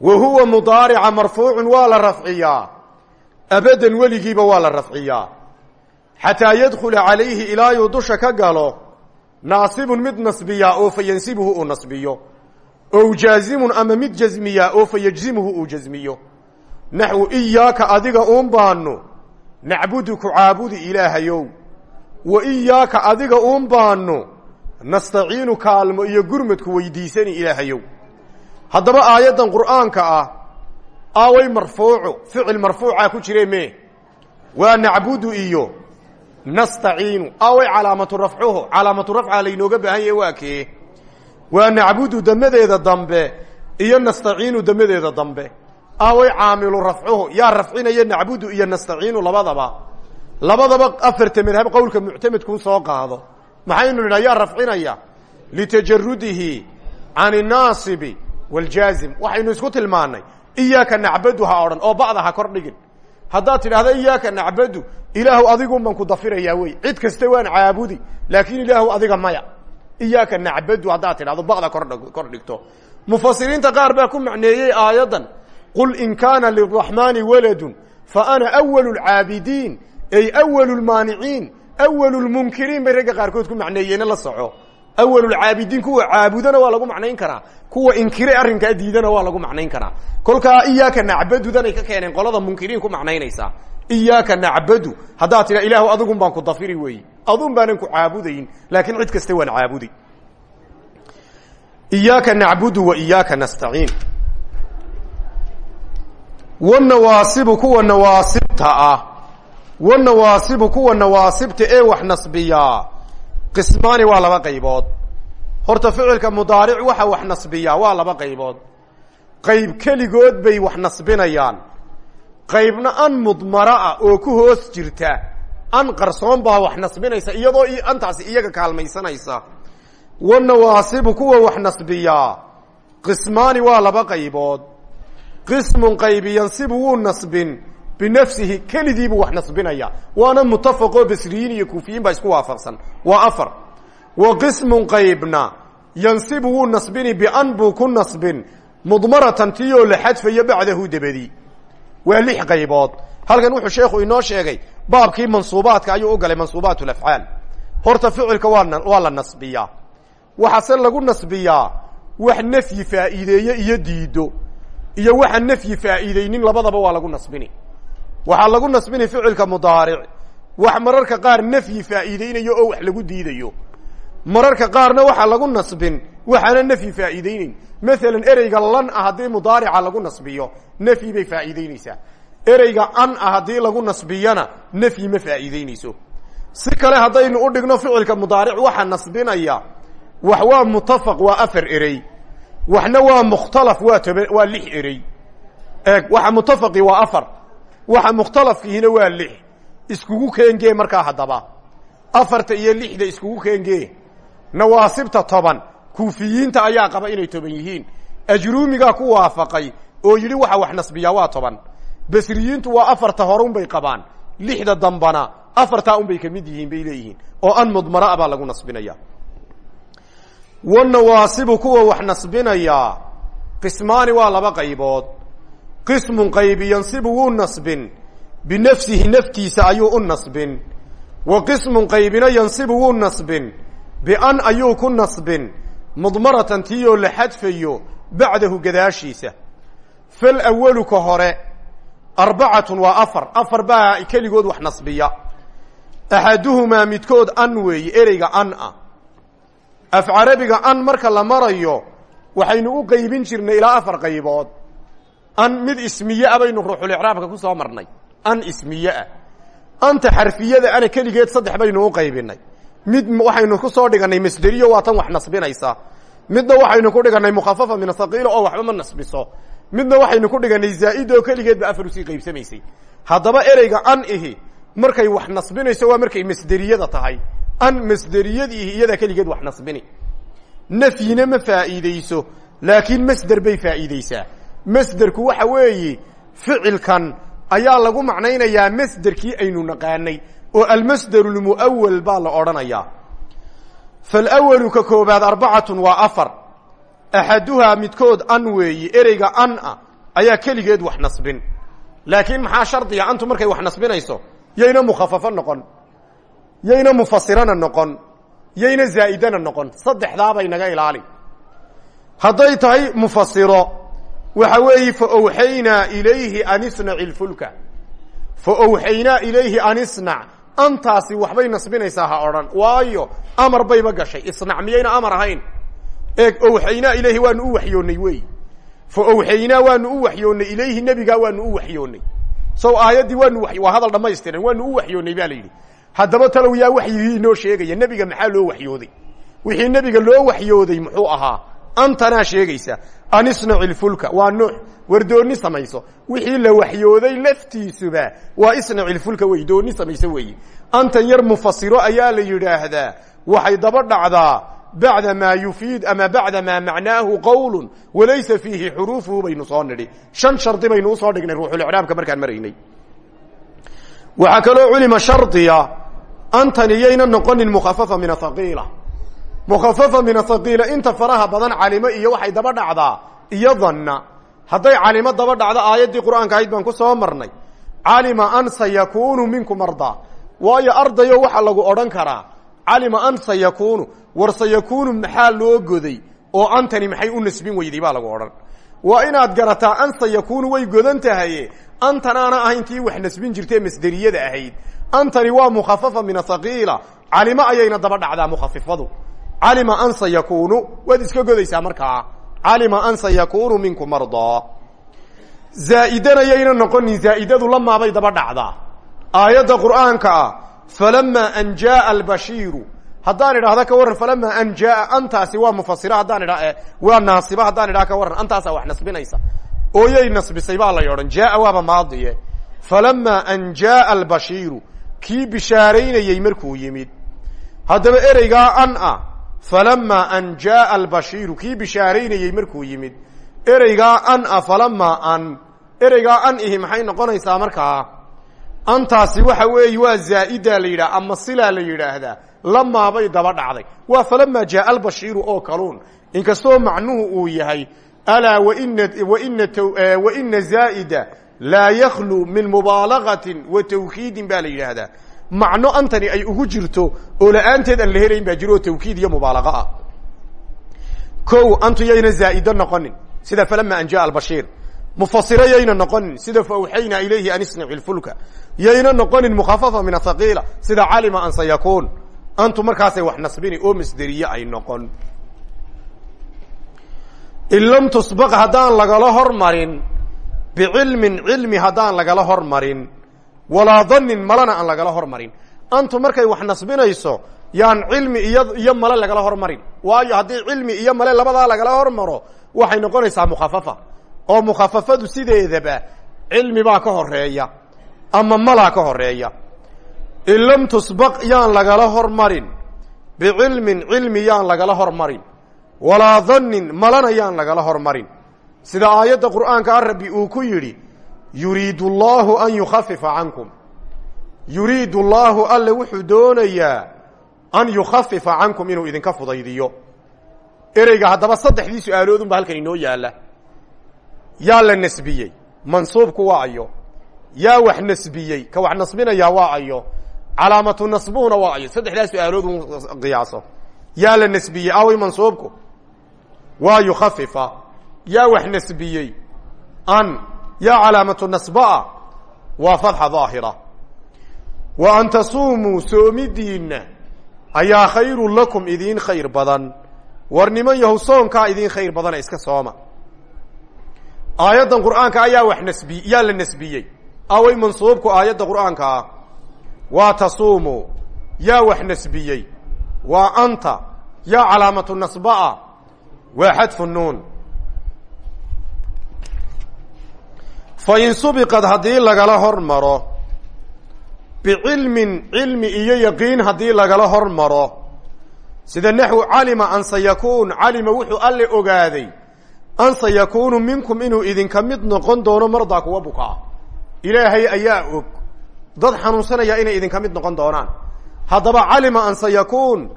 wa huwa mudaarica marfuucun waa la rafciyaa abadan weligiiba waa la rafciyaa xataa yadkhula calayhi ilaayuu dusha ka galo naasibun mid nasbiyaa oo fa yansibuhu uu nasbiyo ow jaazimun ama mid jasmiyaa oo fa yajzimuhu uu jasmiyo naxwu iyaaka adiga uun baanu nacbudu ku caabudi ilaahayow wa iyaaka adiga uun baanu nastaciinu kaalmo iyo gurmadku weydiisani ilaahayow. Haddaba aayaddan qur'aanka ah aaway marfuucu ficil marfuucaa ku jire me waa nacbudu iyo nastaciinu. Aaway calaamatu rafcuhu calaamatu rafca laynooga baahan yahe waa kee? Waa nacbudu damadeeda dambe iyo nastaciinu damadeeda dambe. Aaway caamilu rafcuhu yaa rafcinaya nacbudu iyo nastaciinu labadaba. Labadaba afarta madhab qowlka muctamedkuu soo qaado maxaynu nidhaa yaa rafcinaya. Litajarudihi can inaasibi wاljaazim waxaynu isku tilmaanay iyaaka nacbadu ha odhan oo ba'da ha kor dhigin. Haddaad tidhahda iyaaka nacbadu ilaahu adigun baan ku dafirayaa wey cid kasta waan caabudi laakin ilaahu adiga maya. Iyaaka nacbadu haddaad tidhahdo ba'da kor dhigto. Mufasiriinta qaar baa ku macneeyey aayaddan qul in kaana liraxmaani waladun fa ana awalu lcaabidiin ay awalu lmaaniciin awalu lmunkiriin bay ragga qaarkood ku macneeyeena la soco awalulcaabidiin kuwa caabudana waa lagu macnayn karaa kuwa inkire arrinkaa diidana waa lagu macnayn karaa kolkaa iyaaka nacbadudanay ka keeneen qolada munkiriin ku macnaynaysaa iyaaka nacbadu haddaad tidha ilaahu adigun baan ku dafiri weeye adun baanan ku caabudayn laakiin cid kasta waan caabudi iyaaka nacbudu wa iyaaka nastaciin wanawaasibu kuwa nawaasibta ah wanawaasibu kuwa nawaasibta ee wax nasbiyaa qismaani waa laba qaybood horta ficilka mudaaric waxa wax nasbiyaa waa laba qaybood qayb keligood bay wax nasbinayaan qaybna an mudmara ah oo ku hoos jirta an qarsoon baa wax nasbinaysa iyadoo antaasi iyaga kaalmaysanaysa wanawaasibu kuwa wax nasbiyaa qismaani waa laba qaybood qismun qaybi yansibu wuu nasbin binafsihi kelidiibuu wax nasbinaya. Waana mutafaqoo basriyiin iyo kuufiyiin baa isku waafaqsan. Waa afar. Wa qismun qaybna. Yansibu wuu nasbini bian buu ku nasbin. Mudmaratan tiyoo la xadfayo bacdahu dabadi. Waa lix qaybood. Halkan wuxuu sheekhu inoo sheegay baabkii mansuubaadka ayuu u galay mansuubaat afcaal horta ficilka waa waa la nasbiyaa. Waxaase lagu nasbiyaa wax nafyi faa'iideeye iyo diido iyo waxa nafyi faa'iideynin labadaba waa lagu nasbini waxaa lagu nasbini ficilka mudaaric. Wax mararka qaar nafyi faa'iideynayo oo wax lagu diidayo. Mararka qaarna waxaa lagu nasbin waxaana nafyi faa'iideyneyn maalan ereyga lan ah haddii lagu nasbiyo nafyi bay faa'iideyneysaa ereyga an ah lagu nasbiyana nafyi ma faa'iideyneyso si kale haddaynu u dhigno ficilka mudaaric waxa nasbinaya wax waa mutafaq waa afar erey. Waxna waa mukhtalaf waa toba waa lix erey. Eeg waxa mutafaqi waa afar waxa mukhtalafkiihina waa lix. Iskugu keengee markaa haddaba. Afarta iyo lixda iskugu keengee. Nawaasibta toban. Kuufiyiinta ayaa qaba inay toban yihiin. Ajruumigaa ku waafaqay oo yidhi waxa wax nasbiyaa waa toban. Basriyiintu waa afarta hore unbay qabaan. Lixda dambana afartaa unbay ka mid yihiin bay leeyihiin. Oo an mudmara baa lagu nasbinaya wanawaasibu kuwa wax nasbinayaa qismaani waa laba qaybood qismun qaybi yansibu wuu nasbin. Binafsihi naftiisa ayuu u nasbin. Wa qismun qaybina yansibu wuu nasbin. Bian ayuu ku nasbin. Mudmaratan tiiyoo la xadfayo bacdahu gadaashiisa. Fal awalu ka hore arbacatun waa afar. Afar baa keligood wax nasbiya. Axaduhumaa midkood an weeye ereyga an ah af carabiga an marka la marayo waxaynu u qaybin jirnay ilaa afar qaybood an mid ismiye ah baynu ruuxulicraabka ku soo marnay. An ismiye anta xarfiyada ana keligeed saddex baynu u qaybinay. Mid waxaynu ku soo dhiganay masderiyo waa tan wax nasbinaysa. Midna waxaynu ku dhiganay mukhafafa min ahaqiila oo waxba ma nasbiso. Midna waxaynu ku dhiganay zaa'id oo keligeedba afar u sii qaybsamaysay. Haddaba ereyga an ihi markay wax nasbinayso waa markay masderiyada tahay. An masderiyadiihi iyadaa keligeed wax nasbini. Nafyina ma faa'iideyso laakiin masder bay faa'iideysaa masderku waxa weeye ficilkan ayaa lagu macnaynayaa masderkii aynu naqaanay oo almasderu lmu'awal baa la odhanayaa falwalu ka koobaad arbacatun waa afar. Axaduhaa midkood an weeyi ereyga an a ayaa keligeed wax nasbin. Laakiin maxaa shardiga antu markay wax nasbinayso yayna mukhafafo noqon yayna mufasirana noqon yayna zaa'idana noqon saddexdaabay naga ilaali. Hadday tahay mufasiro waxa weeye fa owxaynaa ilayhi an isnaci lfulka fa owxaynaa ilayhi an isnac antaasi waxbay nasbinaysaa ha odhan. Waayo amar bayba gashay. Isnac miyayna amar ahayn? Eeg owxaynaa ilayhi waanu u waxyoonnay wey. Fa owxaynaa waanu u waxyoonnay ilayhi nebigaa waanu u waxyoonnay. Sow aayaddii waanu waa hadal dhamaystiran waanu u waxyoonnay ba la yidhi. Haddaba talow yaa waxyigii inoo sheegaya nebiga maxaa loo waxyooday? Wixii nebiga loo waxyooday muxuu ahaa antanaa sheegaysa an isnaci lfulka waa nuux war dooni samayso. Wixii la waxyooday laftiisuba waa isnaci lfulka wey samayso weeye antan yar mufasiro ayaa la yidhaahdaa waxay daba dhacdaa bacda maa yufiid ama bacda maa macnaahu qowl walaysa fiihi xuruufuhu baynu soo nidhi. Shan shardi baynu u soo dhignay ruuxulicraabka markaan maraynay. Waxaa kaloo culima shardiya antani yayna noqonin mukhafafa min ahaqiila mukhafafa min ahaqiila inta faraha badan calimo iyo waxay daba dhacdaa iyo danna hadday calimo daba dhacdo aayaddii qur'aanka ahayd baan ku soo marnay calima an sayakunu minkum ardaa waayo ardayo waxaa lagu odhan karaa calima an sayakunu war sayakunu maxaa loo goday oo antani maxay u nasbin weyday baa lagu odhan. Waa inaad garataa an sayakunu way godan tahaye antanaana ahayn tii wax nasbin jirtee masderiyada ahayd antani waa mukhafafa min ahaqiila calimo ayayna daba dhacdaa mukhafifadu calima an sayakunu waad iska godaysaa markaa. Calima an sayakunu minkum mardaa zaa'idana yayna noqonin zaa'idadu lamaabay daba dhacdaa aayadda qur'aanka ah falamaa an jaaa albashiiru. Haddaan idhahda ka warran falamaa an jaaa antaasi waa mufasira haddaan idha waa naasiba haddaan idhaha ka warran antaasaa wax nasbinaysa. Ooyay nasbisay baa lay odhan jaaa waaba maadiye. Falamaa an jaaa albashiiru. Kii bishaaraynayey markuu yimid. Haddaba ereygaa an ah falamaa an jaaa albashiiru kii bishaaraynayey markuu yimid ereygaa an ah falamaa an ereygaa an ihi maxay noqonaysaa markaa antaasi waxa weeye waa zaa'ida la yidhaha ama silaa la yidhaahdaa lamaabay daba dhacday waa falamaa jaaa albashiiru oo kaluun inkastoo macnuhu uu yahay alaa waina zaa'ida laa yakhlu min mubaalagatin wa tawkiidin baa la yidhaahdaa macno antani ay ugu jirto oo la'aanteed aan la helayn baa jiro oo tawkiid iyo mubaalaga ah. Ko antu yayna zaa'ida noqonin. Sida falama an jaaa albashiir. Mufasiro yayna noqonin. Sida faawxaynaa ilayhi an isnaci lfulka yayna noqonin mukhafafa min athaqiila sida calima an sayakuun antu markaasay wax nasbini oo masderiye ay noqon. In lam tusbaq haddaan lagala hormarin bicilmin cilmi haddaan lagala hormarin walaa danin malana aan lagala hormarin. Antu markay wax nasbinayso yaan cilmi iyo iyo male lagala hormarin. Waayo haddii cilmi iyo male labadaa lagala hormaro waxay noqonaysaa mukhafafa. Oo mukhafafadu sideedaba cilmi baa ka horreeya ama malaa ka horreeya in lam tusbaq yaan lagala hormarin. Bicilmin cilmi yaan lagala hormarin. Walaa danin malana yaan lagala hormarin. Sida aayadda qur'aanka a rabbi uu ku yidhi yuriidu allaahu an yukhafifa cankum yuriidu allaahu alle wuxuu doonayaa an yukhafifa cankum inuu idinka fudaydiyo. Ereyga haddaba saddexdii su'aaloodun ba halkan inoo yaalla. Yaa la nasbiyey. Mansuubku waa ayo. Yaa wax nasbiyey. Ka wax nasbinayaa waa ayo. Calaamatu nasbuhuna waa ayo. Saddexdaa su'aaloodun qiyaaso. Yaa la nasbiyey. Away mansuubku. Waa yukhafifa. Yaa wax yaa calaamatu nasbaa waa fadxa daahira wa an tasuumuu soomidiinna ayaa khayrun lakum idiin khayr badan war niman yahow soonkaa idiin khayr badana iska sooma aayaddan qur'aanka ayaa wax nasbi yaa la nasbiyey away mansuubku aayadda qur'aanka ah waa tasuumu yaa wax nasbiyey waa anta yaa calaamatu nasbaa waa xadfu nuun fa in subiqad haddii lagala hormaro bicilmin cilmi iyo yaqiin haddii lagala hormaro sida naxwu calima an sayakuun calima wuxuu alle ogaaday an sayakuunu minkum inuu idinka mid noqon doono mardaa kuwa bukaa. Ilaahay ayaa og dad xanuunsanaya inay idinka mid noqon doonaan. Haddaba calima an sayakuun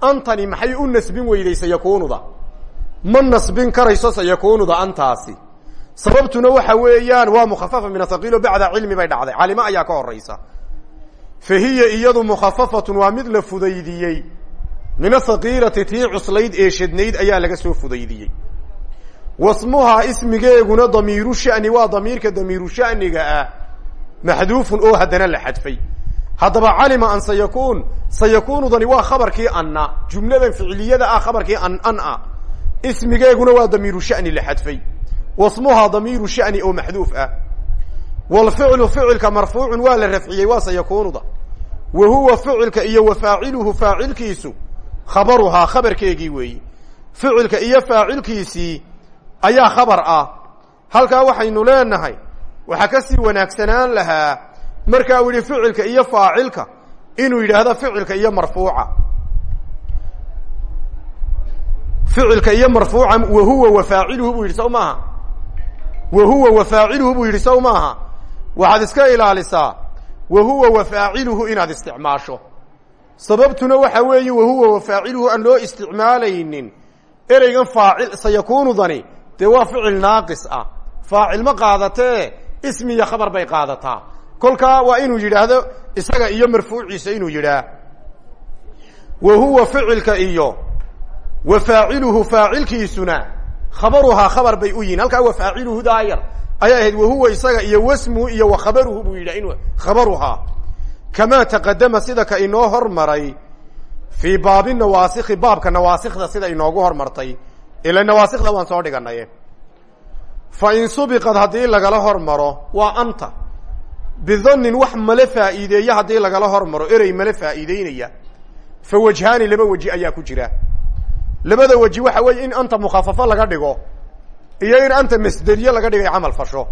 antani maxay u nasbin weyday sayakuunuda ma nasbin karayso sayakuunuda antaasi sababtuna waxa weeyaan waa mukhafafa min athaqiilo bacda cilmi bay dhacday. Calimo ayaa ka horaysa fa hiya iyadu mukhafafatun waa mid la fudaydiyey. Min athaqiilati tii cuslayd ee shadnayd ayaa laga soo fudaydiyey. Wasmuhaa ismigeeguna damiiru shani waa damiirka damiiru shaniga ah. Maxduufun oo haddana la xadfay. Haddaba calima an sayakuun sayakuunudani waa khabarkii anna. Jumladan ficiliyada ah khabarkii an an ah ismigeeguna waa damiiru shani la xadfay wasmuhaa damiiru shani oo maxduuf ah. Wlficlu ficilka marfuucun waa la rafciyey waa sayakuunuda wa huwa ficilka iyo wa faaciluhu faacilkiisu khabaruhaa khabarkeegii weeyi. Ficilka iyo faacilkiisii ayaa khabar ah. Halkaa waxaynu leenahay waxaa ka sii wanaagsanaan lahaa markaa u yihi ficilka iyo faacilka inuu yidhaahdo ficilka iyo marfuuca. Ficilka iyo marfuuca wa huwa wa faaciluhu buu yidhi saw maaha wa huwa wa faaciluhu buu yidhi saw maaha? Waxaad iska ilaalisaa. Wa huwa wa faaciluhu inaad isticmaasho. Sababtuna waxa weeye wa huwa wa faaciluhu aan loo isticmaalaynin. Ereygan faacil sayakuunudani dee waa ficil naaqis ah. Faacil ma qaadatee ismi iyo khabar bay qaadataa. Kolkaa waa inuu yidhaahdo isaga iyo marfuuciisa inuu yidhaah wa ficilka iyo. Wa faacilkiisuna khabaruhaa khabar bay u yihiin halkaa wa faaciluhu daayar ayaa ahayd wahuwa isaga iyo wasmuhu iyo wa khabaruhu buu yidhah in khabaruhaa. Kamaa taqadama sida ka inoo hormaray fii baabi nawaasikhi baabka nawaasikda sida inoogu hormartay. Ila nawaasikda waan soo dhiganaye fa in subiqad haddii lagala hormaro waa anta. Bidannin wax male faa'iideeya haddii lagala hormaro erey male faa'iideynaya. Fa wajhaani laba weji ayaa ku jira labada weji waxa weeye in anta mukhafafo laga dhigo iyo in anta masderiye laga dhigay camal fasho.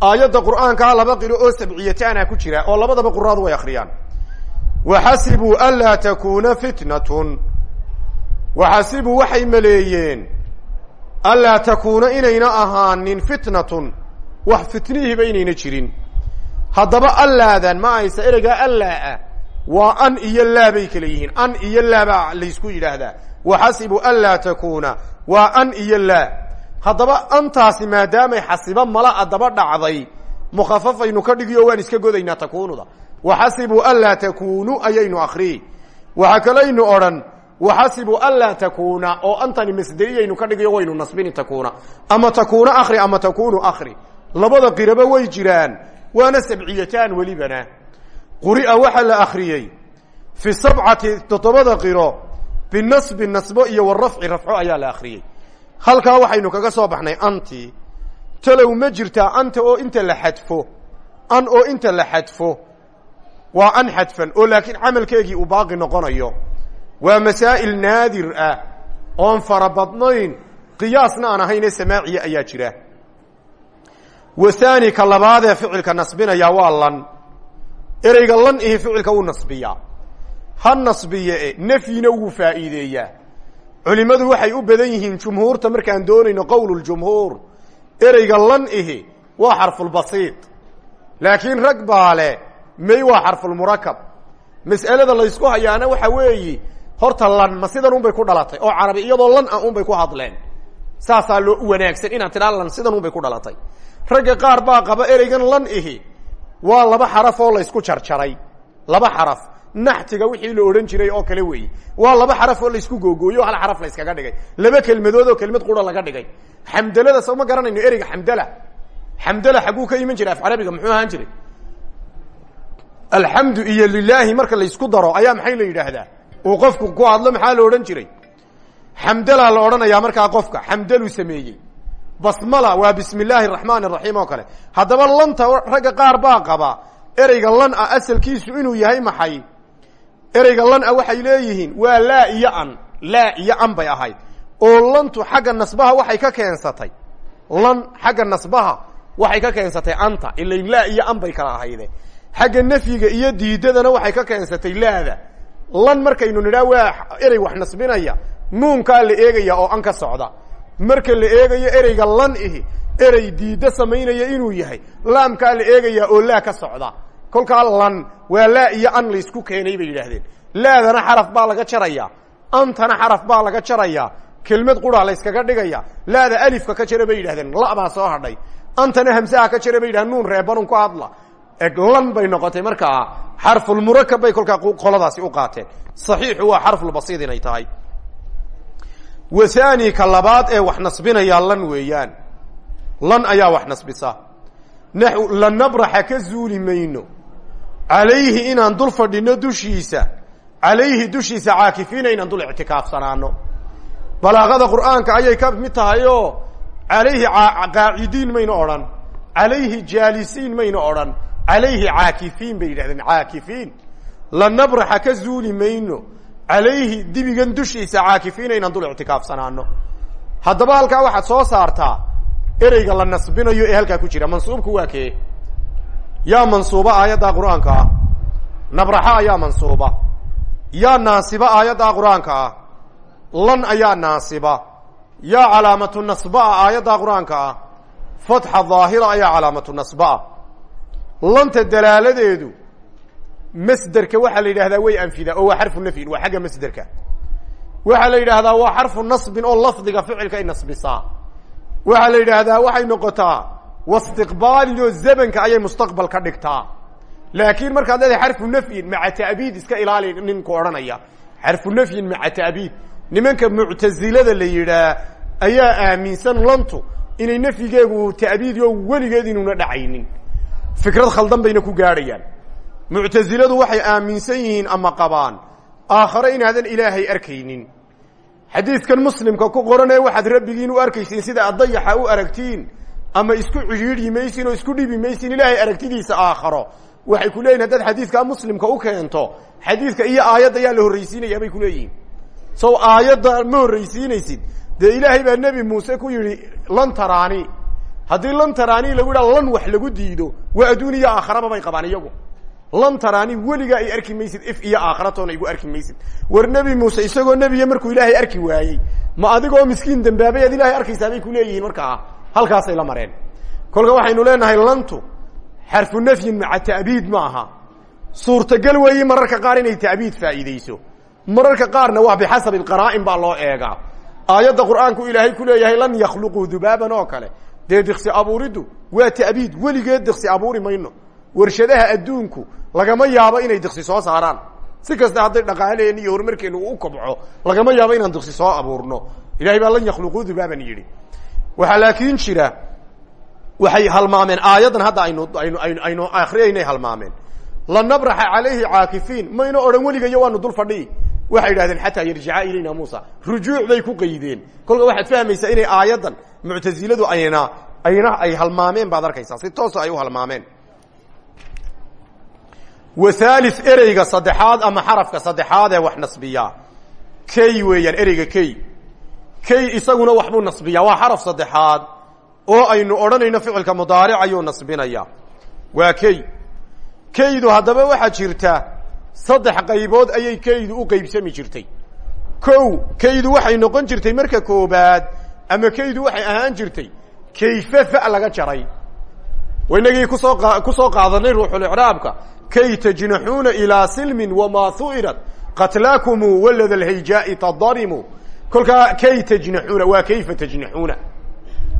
Aayadda qur'aankaa laba qiro oo sabciyataana ku jira oo labadaba quraadu way akriyaan waxasibuu anlaa takuuna fitnatun. Waxasibuu waxay maleeyeen anlaa takuuna inayna ahaanin fitnatun. Wax fitnihiiba inayna jirin. Haddaba allaadan ma aysa ereygaa allaa-a. Waa an iyo laa bay an iyo laa baa laysku yidhaahdaa waxasibu anlaa takuuna waa an iyo laa haddaba antaasi maadaamay xasibo mala a daba dhacday mukhafafaynu ka dhigiyo waan iska godaynaa takuunuda waxasibuu anlaa takuunu ayaynu akriyi waxaa kalaynu odhan waxasibuu anlaa takuuna oo antani masderiyaynu ka dhigiyo waynu nasbini takuuna ama takuuna akri ama takunu akri labada qiraba way jiraan waana sabciyataan welibana quri'a waxaa la binasbi nasbo iyo warafci rafco ayaa la akriyey halkaa waxaynu kaga soo baxnay anti talow ma jirtaa anta oo inta la xadfo an oo inta la xadfo. Waa an xadfan oo laakiin camalkeegii uu baaqi noqonayo. Waa masaa'il naadir ah oon fara badnayn qiyaasna aan ahaynee samaaciya ayaa jira. Wahaani ka labaadee ficilka nasbinaya waa lan. Ereyga lan ihi ficilka wuu nasbiyaa ha nasbiye nafyina wuu faa'iideeyaa culimmadu waxay u badan yihiin jumhuurta markaan doonayno qowluljumhuur ereyga lan ihi waa xarfulbasiid laakiin rag baa leh may waa xarfulmurakab mas'alada laysku hayaana waxa weeyi horta lan ma sidan unbay ku dhalatay oo carabi iyadoo lan ah unbay ku hadleen. Saasaa loo wanaagsan inaad tidhaa lan sidan unbay ku dhalatay. Ragga qaar baa qaba ereygan lan ihi waa laba xaraf oo laysku jarjaray laba xaraf naxtiga wixii la odhan jiray oo kale weeye waa laba xaraf oo laysku googooyo hal xaraf la yskaga dhigay. Laba kelmadood oo kelmad qura laga dhigay. Xamdalada soo ma garanayno ereyga xamdala. Xamdala xagguu ka iman jiray carabiga muxuu ahaan jiray. Alxamdu iyo lilaahi marka laysku daro ayaa maxay la yidhaahdaa? Uu qofku ku hadlo maxaa la odhan jiray? Xamdala la odhanayaa markaa qofka xamdalu sameeyey. Basmala waa bismi illaahi araxmaan oo kale. Haddaba lanta ragga qaar baa qaba ereyga lan a asalkiisu inuu yahay maxay ereyga lan a waxay leeyihiin waa laa iyo an laa iyo an bay ahayd. Oo lantu xagga nasbaha waxay ka keensatay. Lan xagga nasbaha waxay ka keensatay anta ilain laa iyo an bay kala ahayde. Xagga nafyiga iyo diidadana waxay ka keensatay laada. Lan markaynu nidhaa waa erey wax nasbinaya nuunkaa la eegaya oo an ka socda. Marka la eegayo ereyga lan ihi erey diiddo samaynaya inuu yahay laamkaa la eegayaa oo laa ka socda kolkaa lan waa laa iyo an laysku keenay bay yidhaahdeen. Laadana xaraf baa laga jaraya antana xaraf baa laga jaraya kelmad qura layskaga dhigaya laada alifka ka jara bay yidhahdeen la baa soo hadhay. Antana hamsaha ka jara bay yidhahdeen nuun reebanun ku hadla. Eg lan bay noqotay markaa xarfulmurakab bay kolkaa qoladaasi u qaateen. Saxiixu waa xarfulbasiid inay tahay. Wathani ka labaad ee wax nasbinaya lan weeyaan. Lan ayaa wax nasbisa. Naxw lanabraxa ka zuuli mayno calayhi inaan dul fadhino dushiisa. Calayhi dushiisa caakifiina inaan dul ictikaafsanaano. Balaaqada qur'aanka ayay ka mid tahay oo calayhi qaacidiin mayno odhan. Calayhi jaalisiin mayno odhan. Calayhi caakifiin bay yidhahdeen caakifiin. Lanabraxa ka zuuli mayno. Calayhi dibigan dushiisa caakifiina inaan dul ictikaafsanaano. Haddaba halkaa waxaad soo saartaa ereyga la nasbinayo ee halkaa ku jira mansuubku waa kee yaa mansuuba aayadda qur'aanka ah nabraxa ayaa mansuuba yaa naasiba aayadda qur'aanka ah lan ayaa naasiba yaa calaamatu nasbaa aayadda qur'aanka ah fatxa daahira ayaa calaamatu nasbaa lanta dalaaladeedu masderka waxaa la yidhahdaa way anfidaa oo waa xarfu nafyin waa xagga masderka waxaa la yidhaahdaa waa xarfu nasbin oo lafdiga ficilka ay nasbisaa. Waxaa la yidhaahdaa waxay noqotaa wastiqbaalin oo zamanka ayay mustaqbal ka dhigtaa laakiin markaad leedahay xarfu nafyin maca ta'biid iska ilaali ninku odhanaya xarfu nafyin maca ta'biid nimanka muctazilada la yidhaah ayaa aaminsan lantu inay nafyigeegu ta'biid oo weligeed inuuna dhacaynin fikrad khaldan bayna ku gaadhayaan muctaziladu waxay aaminsan yihiin ama qabaan aakhare inaadan ilaahay arkaynin xadiidkan muslimka ku qoranee waxaad rabbigiin u arkaysiin sida ad dayaxa u aragtiin ama isku cidhiidhi maysin oo isku dhibi maysin ilaahay aragtidiisa aakharo. Waxay ku leeyihiin haddaad xadiidkaa muslimka u keento xadiidka iyo aayadda ayaa la horraysiinayaa bay ku leeyihiin sow aayadda ma horraysiinaysid. Dee ilaahay baa nebi muuse ku yidhi lan taraani. Haddii lan taraani lagu yidhaha lan wax lagu diido waa adduuniya aakharaba bay qabaan iyagu. Lan taraani weligaa ay arki maysid if iyo aakhiratoona igu arki maysid. War nebi muuse isagoo nebiya markuu ilaahay arki waayey ma adigoo miskiin dambaabay ad ilaahay arkaysaa bay ku leeyihiin markaa halkaasay la mareen. Kolka waxaynu leenahay lantu xarfu nafyin maca ta'biid ma aha. Suurtagal weeyi mararka qaar inay ta'biid faa'iideyso mararka qaarna waa bixasabi qaraa'in baa loo eegaa. Aayadda qur'aanku ilaahay ku leeyahay lan yakhluquu dubaaban oo kale. Dee diksi abuuriddu waa ta'biid. Weligeed diksi abuuri mayno. Warshadaha adduunku lagama yaabo inay diksi soo saaraan. Si kasta hadday dhaqaaleeni iyo horumarkeenu u kobco lagama yaabo inaan diksi soo abuurno. Ilahay baa lan yakhluquu dubaaban yidhi waxaa laakiin jira waxay halmaameen. Aayaddan hadda aynu aynu aynu aynu akhriyaynay halmaameen. Lanabraxa calayhi caakifiin. Mayna odhan weligayo waanu dul fadhiyi waxay yidhahdeen xataa yarjica ilayna muusa. Rujuuc bay ku qaydeen. Kolka waxaad fahmaysaa inay aayaddan muctaziladu ayna ayna ay halmaameen baad arkaysaa. Si toosa ay u halmaameen. Wathali ereyga saddexaad ama xarafka saddexaad ee wax nasbiyaa key weeyaan ereyga key key isaguna waxbuu nasbiyaa. Waa xaraf saddexaad oo aynu odhanayno ficilka mudaaric ayuu nasbinaya waa key keydu haddaba waxaa jirta saddex qaybood ayay keydu u qeybsami jirtay. Kow keydu waxay noqon jirtay marka koobaad ama keydu waxay ahaan jirtay kayfe fa laga jaray? Waynagii ku soo ku soo qaadanay ruuxulicraabka kay tajnaxuuna ilaa silmin wamaa hu'irat qatlaakumu walada lhayjaai tadarimu kolkaa kay tajnaxuuna waa kayfa tajnaxuuna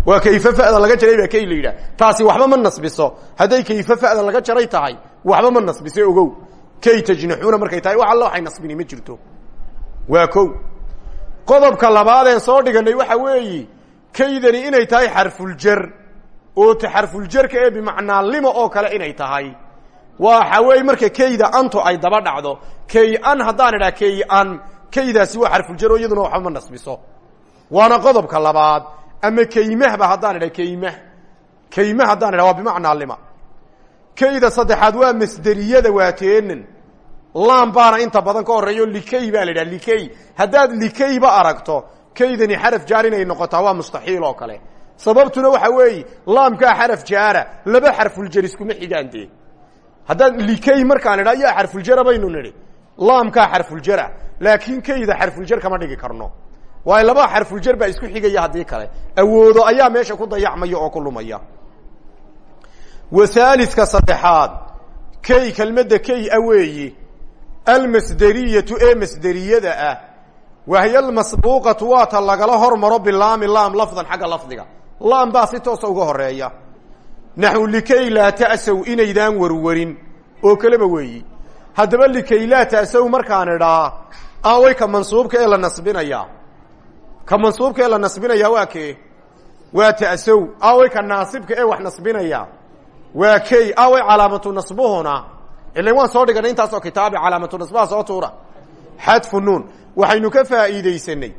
waa kayfe fa'da laga jaray kay la taasi waxba ma nasbiso. Hadday kayfe fa'da laga jaray tahay waxba ma nasbise ogow. Kay tajnaxuuna markay tahay wax alla waxay nasbini ma jirto. Waa kow. Qodobka labaadeen soo dhiganay waxa weeyi kaydani inay tahay xarfuljar oo ta xarfuljarka ee bimacnaa lima oo kale inay tahay. Waxa weeye marka kayda anto ay daba dhacdo. Kay an haddaan idhaha kay an kaydaasi waa xarfuljar oo iyaduna waxba ma nasbiso. Waana qodobka labaad ama kaymahba haddaan idhaha kaymah kaymah haddaan idhaha waa bimacnaa lima. Kayda saddexaad waa masderiyada waa teenan laan baana inta badan ka horeeyo likay baa la idhaha likay. Haddaad likayba aragto kaydani xaraf jaar inay noqotaa waa mustaxiil oo kale. Sababtuna waxa weeye laamkaa xaraf jaara laba xarfuljar iskuma xigaan dee haddaad likay markaan idhaa yaa xarfuljara baynu nidhi laamkaa xarfuljara laakiin kayda xarfuljar kama dhigi karno. Waayo laba xarfuljar baa isku xigaya haddii kale. Awoodo ayaa meesha ku dayacmaya oo ku lumaya. Wahaaliska saddexaad kay kelmadda kay a weeyi almasderiyatu ee masderiyada ah wahiy almasbuuqatu waa ta lagala hormaro bilaami laam lafdan xagga lafdiga. Laam baa si toosa uga horreeya naxwu likay laa ta'sow inaydaan warwarin oo kaleba weeyi haddaba likay laa ta'sow markaan idhaa aaway ka mansuubka ee la nasbinayaa ka mansuubka ee la nasbinayaa waa kee? Waa ta'sow aaway ka naasibka ee wax nasbinaya. Waa key aaway calaamatu nasbuhuna. Ilan waan soo dhiganay intaasoo kitaabi calaamatu nasbaha soo tuura. Xadfu nuun. Waxaynu ka faa'iidaysanay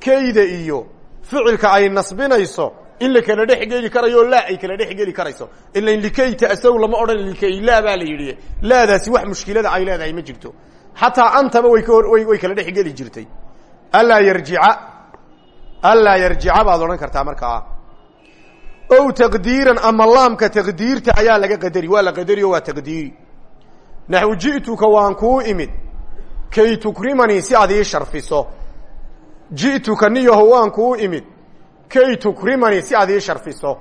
keyda iyo ficilka ay nasbinayso in la kala dhex geli karayo laa ay kala dhex geli karayso. Ilan likay ta'sow lama odhan likay laa baa la yidhi. Laadaasi wax mushkilada ay leedahay ma jirto. Xataa antaba way ka way kala dhex geli jirtay. Allaa yarjica allaa yarjica baad odhan kartaa markaa ow taqdiiran ama laamka taqdiirta ayaa laga qadari waa la qadari o waa taqdiiri naxwu ji'tuka waan kuu imid. Kay tukrimanii si aad ii sharfiso. Ji'tuka niyaho waan kuu imid kay tukrimanii si aad ii sharfiso.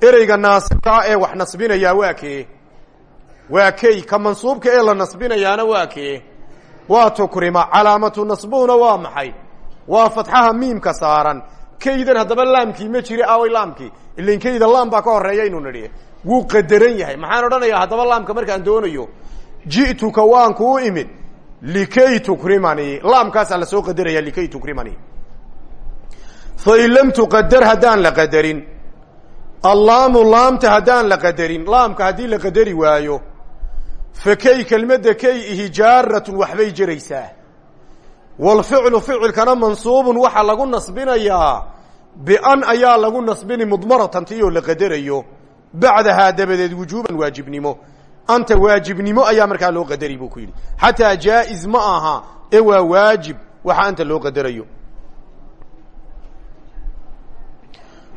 Ereyga naasibkaa ee wax nasbinayaa waa kee? Waa key ka mansuubka ee la nasbinayaana waa kee? Waa tukrima calaamatu nasbuhuna waa maxay? Waa fatxaha miimka saaran. Kaydan haddaba laamkii ma jire aaway laamkii. Ilan kayda laam baa ka horreeya inu nidhi. Wuu qadaran yahay. Maxaan odhanayaa haddaba laamka markaan doonayo ji'tuka waan kuu imid. Likay tukrimanii laamkaasaa la soo qadaraya likay tukrimanii fain lam tuqadar haddaan la qadarin allaamu laamta haddaan la qadarin laamka haddii la qadari waayo fa kay kelmadda kay ihijaaratun waxbay jeraysaa waalficlu ficilkana mansuubun waxaa lagu nasbinayaa bian ayaa lagu nasbini mudmaratan tiyoo la qadarayo bacdahaa dabadeed wujuuban waajibnimo anta waajibnimo ayaa markaa loo qadari buu ku yidhi xataa jaa'iz ma aha ee waa waajib waxa anta loo qadarayo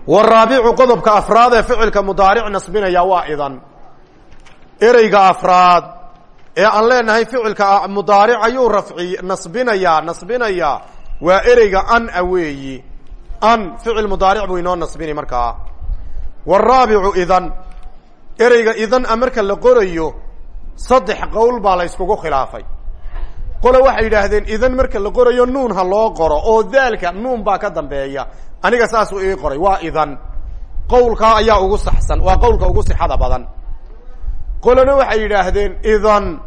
waraabicu qodobka afraad ee ficilka mudaaric nasbinaya waa idan. Ereyga afraad ee aan leenahay ficilka mudaaric ayuu rafci nasbinayaa nasbinayaa waa ereyga an a weeyi an ficil mudaaric buu inoo nasbini markaa. Waraabicu idan. Ereyga idan a marka la qorayo saddex qowl baa la yskugu khilaafay qole waxay yidhaahdeen idan marka la qorayo nuun ha loo qoro oo daalka nuun baa ka dambeeya. Aniga saasuu ii qoray waa idan. Qowlkaa ayaa ugu saxsan waa qowlka ugu sixada badan. Qolena waxay yidhaahdeen idan.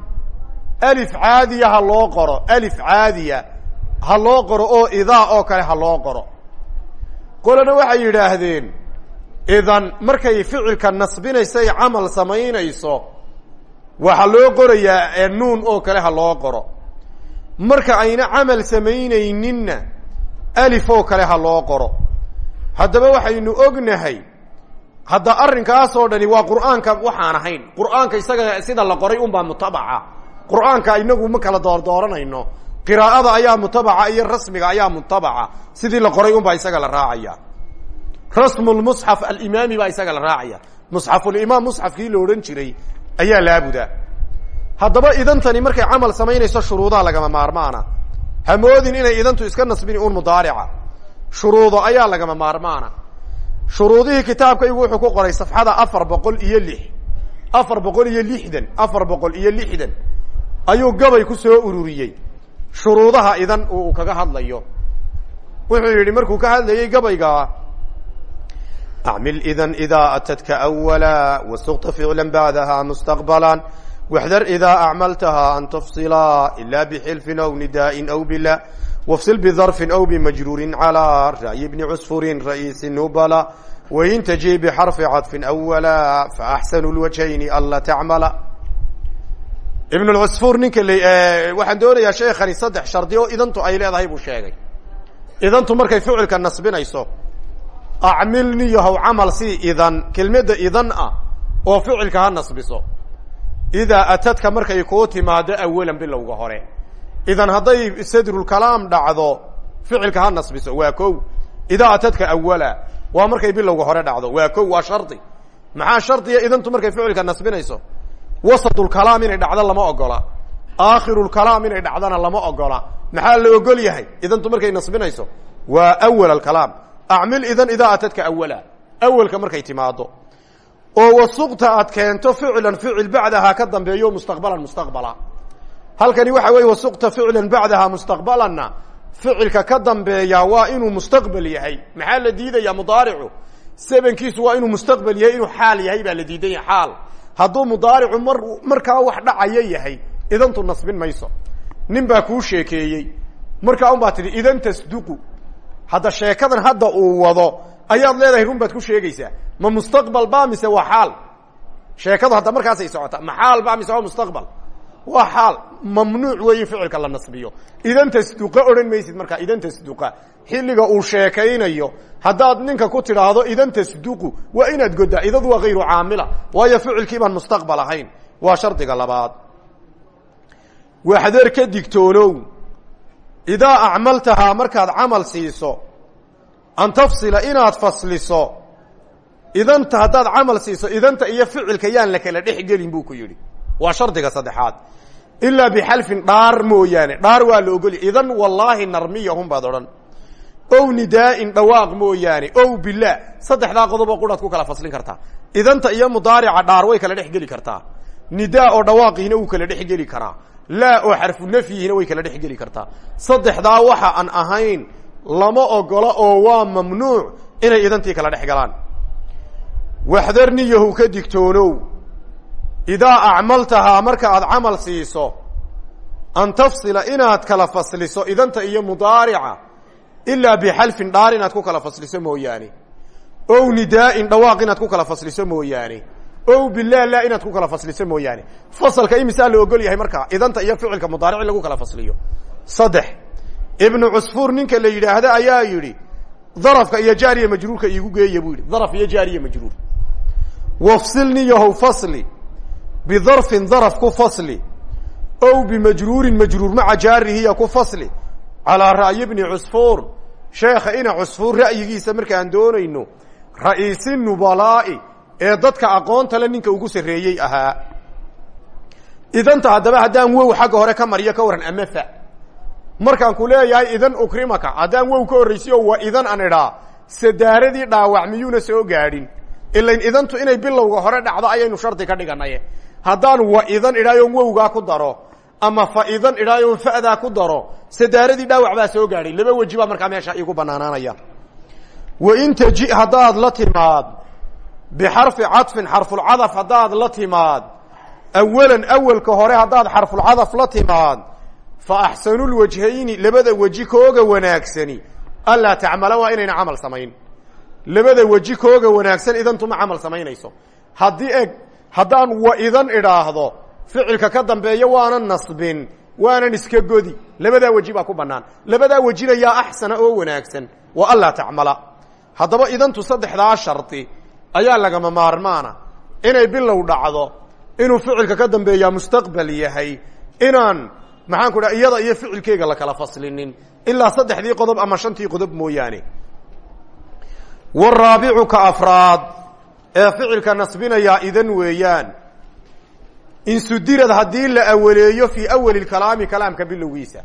Alif caadiya ha loo qoro alif caadiya ha loo qoro oo idaa oo kale ha loo qoro. Qolena waxay yidhaahdeen idan. Markay ficilka nasbinayso ay camal samaynayso waxaa loo qorayaa nuun oo kale ha loo qoro marka ayna camal samaynayninna alif oo kale ha loo qoro. Haddaba waxaynu ognahay hadda arrinkaasoo dhani waa qur'aanka waxaan ahayn. Qur'aanka isaga sida la qoray unbaa mutabaca qur'aanka inagu ma kala doordooranayno qiraa'ada ayaa mutabaca iyo rasmiga ayaa mutabaca. Sidii la qoray unbaa isaga la raacaya. Rasmu lmusxaf alimaami baa isaga la raacaya. Musxafulimaam musxafkii la odhan jiray ayaa laabuda haddaba idantani markay camal samaynayso shuruudaha lagama maarmaana. Hamoodin inay idantu iska nasbini un mudaarica. Shuruudo ayaa lagama maarmaana. Shuruudihii kitaabkaygu wuxuu ku qoray safxada afar boqol iyo lix. Afar boqol iyo lixdan afar boqol iyo lixdan. Ayuu gabay ku soo ururiyey. Shuruudaha idan uu kaga hadlayo. Wuxuu yidhi markuu ka hadlayey gabayga acmil idan idaa atadka awala wasukta ficla bacdaha mustaqbala waxdar idaa acmaltaha an tafsilaa ila bxilfin aw nidaaءin aw bila wafsil bidarfin aw bimajruurin calىa ra'yi bni cusfurin ra'iisi nubala wain taji bxarfi cadfin awala faaxsanu lwajhayni anla tacmala ibn lcusfur ninka waxaan doonayaa sheekani saddex shardi oo idantu ay leedahay buu sheegay idantu markay ficilka nasbinayso acmil niyahow camal si idan kelmadda idan ah oo ficilka ha nasbiso idaa atadka markay kuu timaado awalan bilowga hore idan hadday sadrulkalaam dhacdo ficilka ha nasbiso waa kow idaa atadka awala waa markay bilowga hore dhacdo waa kow waa shardi maxaa shardiya idantu markay ficilka nasbinayso wasadulkalaam inay dhacdo lama ogola aakhirulkalaam inay dhacdona lama ogola maxaa la ogol yahay idantu markay nasbinayso waa awal alkalaam acmil idan idaa atadka awala awalka markay timaado oo wasuqta aad keento ficlan ficil bacdahaa ka dambeeyo mustaqbalan mustaqbala. Halkani waxa weeye wasuqta ficlan bacdahaa mustaqbalanna ficilka ka dambeeya waa inuu mustaqbal yahay. Maxaa la diidaya mudaaricu? Sebenkiisu waa inuu mustaqbal yahay inuu xaal yahay baa la diidan yahay xaal. Hadduu mudaaricu mar markaa wax dhacayo yahay idantu nasbin mayso. Nin baa kuu sheekeeyey. Markaa un baa tidhi idan tasduqu. Hadda sheekadan hadda uu wado ayaad leedahay run baad ku sheegaysaa ma mustaqbal ba mise waa xaal? Sheekadu hadda markaasay socota ma xaal ba mise waa mustaqbal? Waa xaal. Mamnuuc weeye ficilka la nasbiyo. Idan tasduqa odhan maysid markaa idan tasduqa xilliga uu sheekaynayo haddaad ninka ku tidhaahdo idan tasduqu waa inaad goddaa idadu waa hayru caamila. Waayo ficilkii baan mustaqbal ahayn. Waa shardiga labaad. Waxdeer ka digtoonow. Idaa acmaltahaa markaad camal siiso an tafsila inaad fasliso idanta haddaad camal siiso idanta iyo ficilka yaan la kala dhex gelin buu ku yidhi. Waa shardiga saddexaad. Ilaa bixalfin dhaar mooyaane dhaar waa la ogolya idan wallaahi narmiyahum baad odhan. Ow nidaa'in dhawaaq mooyaane ow billah saddexdaa qodoboo quraad ku kala faslin kartaa. Idanta iyo mudaarica dhaar way kala dhex geli kartaa. Nidaa oo dhawaaqiina wuu kala dhex geli karaa. Laa oo xarfu nafyihina way kala dhex geli kartaa. Saddexdaa waxa aan ahayn lama ogolo oo waa mamnuuc inay idantii kala dhex galaan waxdarniyahu ka digtoonow. Idaa acmaltahaa marka aad camal siiso an tafsila inaad kala fasliso idanta iyo mudaarica ilaa bixalfin dhaar inaad ku kala fasliso mooyaane. Ow nidaa'in dhawaaq inaad ku kala fasliso mooyaane. Ow billah laa inaad ku kala fasliso mooyaane. Fasalka imisaa la ogol yahay markaa idanta iyo ficilka mudaaric in lagu kala fasliyo. Saddex ibnu cusfuur ninka la yidhaahda ayaa yidhi darafka iyo jaariya majruurka iigu geeya buu yidhi. Daraf iyo jaariya majruur wafsilniyahow fasli bidarfin daraf ku fasli ow bimajruurin majruur maca jaarihiya ku fasli. Calaa ra'yi bni cusfuur sheekha ina cusfuur ra'yigiisa markaan doonayno ra'iisi nubalaa'i ee dadka aqoonta le ninka ugu sarreeyey ahaa. Idanta haddaba haddaan wow xagga hore ka mariyo ka waran ama fa. Markaan ku leeyahay idan ukrimaka haddaan wow ka horraysiyo wa idan an idhaa sadaaradii dhaawac miyuuna soo gaadhin ilain idantu inay bilowga hore dhacdo ayaynu shardi ka dhiganaye haddaan wa idan idhaayoon wowgaa ku daro ama fa idan idhaayoon fa'daa ku daro sadaaradii dhaawac baa soo gaadhay laba weji baa markaa meesha iigu banaanaanaya wain taji haddaad la timaad bixarfi cadfin xarfulcadaf haddaad la timaad awalan awelka hore haddaad xarfulcadaf la timaad fa axsanulwajhayni labada weji kooga wanaagsani. Anlaa tacmala waa inayna camal samayn labada weji kooga wanaagsan idantuma camal samaynayso. Haddii eg haddaan wa idan idhaahdo ficilka ka dambeeya waanan nasbin waanan iska godi. Labadaa weji baa ku bannaan. Labadaa wejina yaa axsana oo wanaagsan. Wa anlaa tacmala. Haddaba idantu saddexdaa shardi ayaa lagama maarmaana. Inay bilow dhacdo inuu ficilka ka dambeeyaa mustaqbal yahay inaan maxaan ku dhaha iyada iyo ficilkeyga la kala faslinin. Ilaa saddexdii qodob ama shantii qodob mooyaane waraabicu ka afraad ee ficilka nasbinayaa idan weeyaan. Insudirad haddii la awaleeyo fii awali kalaami kalaamka bilowgiisa.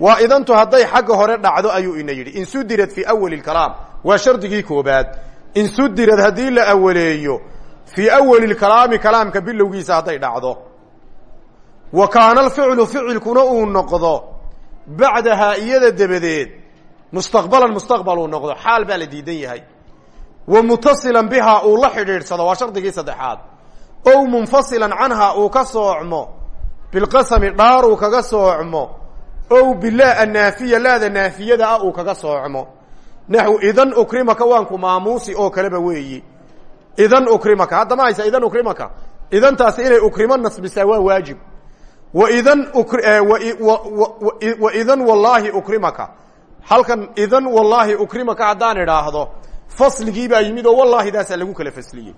Waa idantu hadday xagga hore dhacdo ayuu ina yidhi. Insudirad fii awali kalaam waa shardigii koobaad. Insudirad haddii la awaleeyo fii awali kalaami kalaamka bilowgiisa hadday dhacdo. Wa kaana alficlu ficilkuna uu noqdo bacdahaa iyada dabadeed mustaqbalan mustaqbal uu noqdo. Xaal baa la diidan yahay wa mutasilan bihaa uu la xidhiidhsado waa shardigii saddexaad. Ow munfasilan canhaa uu ka soocmo bilqasami dhaar uu kaga soocmo. Ow bilaa annaafiya laada naafiyada ah uu kaga soocmo. Naxw idan ukrimaka waanku maamuusi oo kaleba weeyi. Idan ukrimaka hadda ma haysa idan ukrimaka. Idantaasi inay ukrimo nasbisaa waa waajib. Waidan waidan wallaahi ukrimaka. Halkan idan wallaahi ukrimaka haddaan idhaahdo fasligii baa yimid oo wallaahidaasaa lagu kala fasliyey.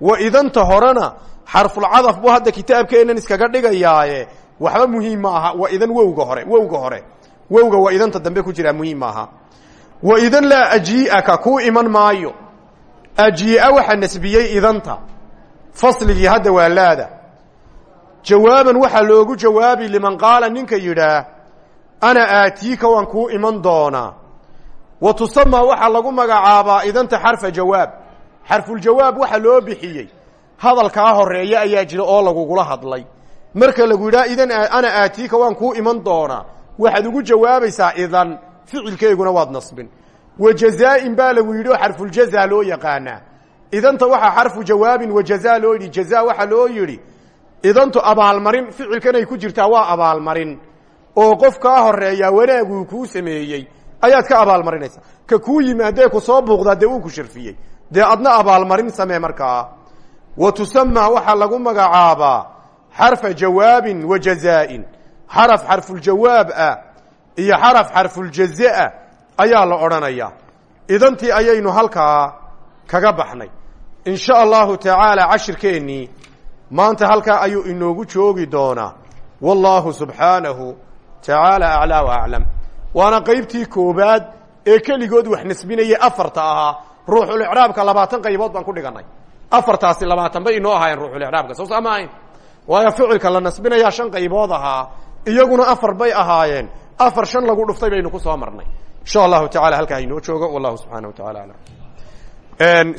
Wa idanta horena xarfulcadaf buu hadda kitaabkeenan iskaga dhigayaaye. Waxba muhiim ma aha. Wa idan wowga hore wowga hore. Wowga waa idanta dambe ku jiraa muhiim maaha wa idan laa ajii'aka kuu iman maayo. Ajii'a waxaa nasbiyey idanta. Fasligii hadda waa laada. Jawaaban waxaa loogu jawaabi liman qaala ninka yidhaah ana aatiika waan kuu iman doonaa wa tusamaa waxaa lagu magacaabaa idanta xarfa jawaab. Xarfuljawaab waxaa loo bixiyey. Hadalkaa horreeya ayaa jira oo lagugula hadlay. Marka lagu yidhaha idan ana aatiika waan kuu iman doonaa. Waxaad ugu jawaabaysaa idan ficilkeyguna waad nasbin. Wa jazaa-in baa lagu yidhi oo xarfuljaza loo yaqaanaa. Idanta waxaa xarfu jawaabin wa jaza loo yidhi. Jaza waxaa loo yidhi idantu abaalmarin ficilkanay ku jirtaa waa abaalmarin. Oo qof kaa horeeyaa wanaaguu kuu sameeyey ayaad ka abaalmarinaysaa. Ka kuu yimaadee ku soo buuqdaa dee uu ku sharfiyey dee adna abaalmarin samee markaa. Wa tusamaa waxaa lagu magacaabaa xarfa jawaabin wa jazaa-in. Xaraf xarfuljawaab ah iyo xaraf xarfuljaza-a ayaa la odhanayaa idantii ayaynu halkaa kaga baxnay. In sha allahu tacaala cashirkeennii maanta halkaa ayuu inoogu joogi doonaa. Wallahu subxaanahu tacaala aclaa wa aclam waana qaybtii koobaad ee keligood wax nasbinaya afarta ahaa. Ruuxulicraabka labaatan qaybood baan ku dhiganay afartaasi labaatan bay inoo ahaayeen ruuxulicraabka soo saa ma waayo ficilka la nasbinayaa shan qaybood ahaa iyaguna afar bay ahaayeen. Afar shan lagu dhuftay baynu ku soo marnay. Insha allahu tacala halkaa inoo joogo. Wallahu subxaana wa tacala aclam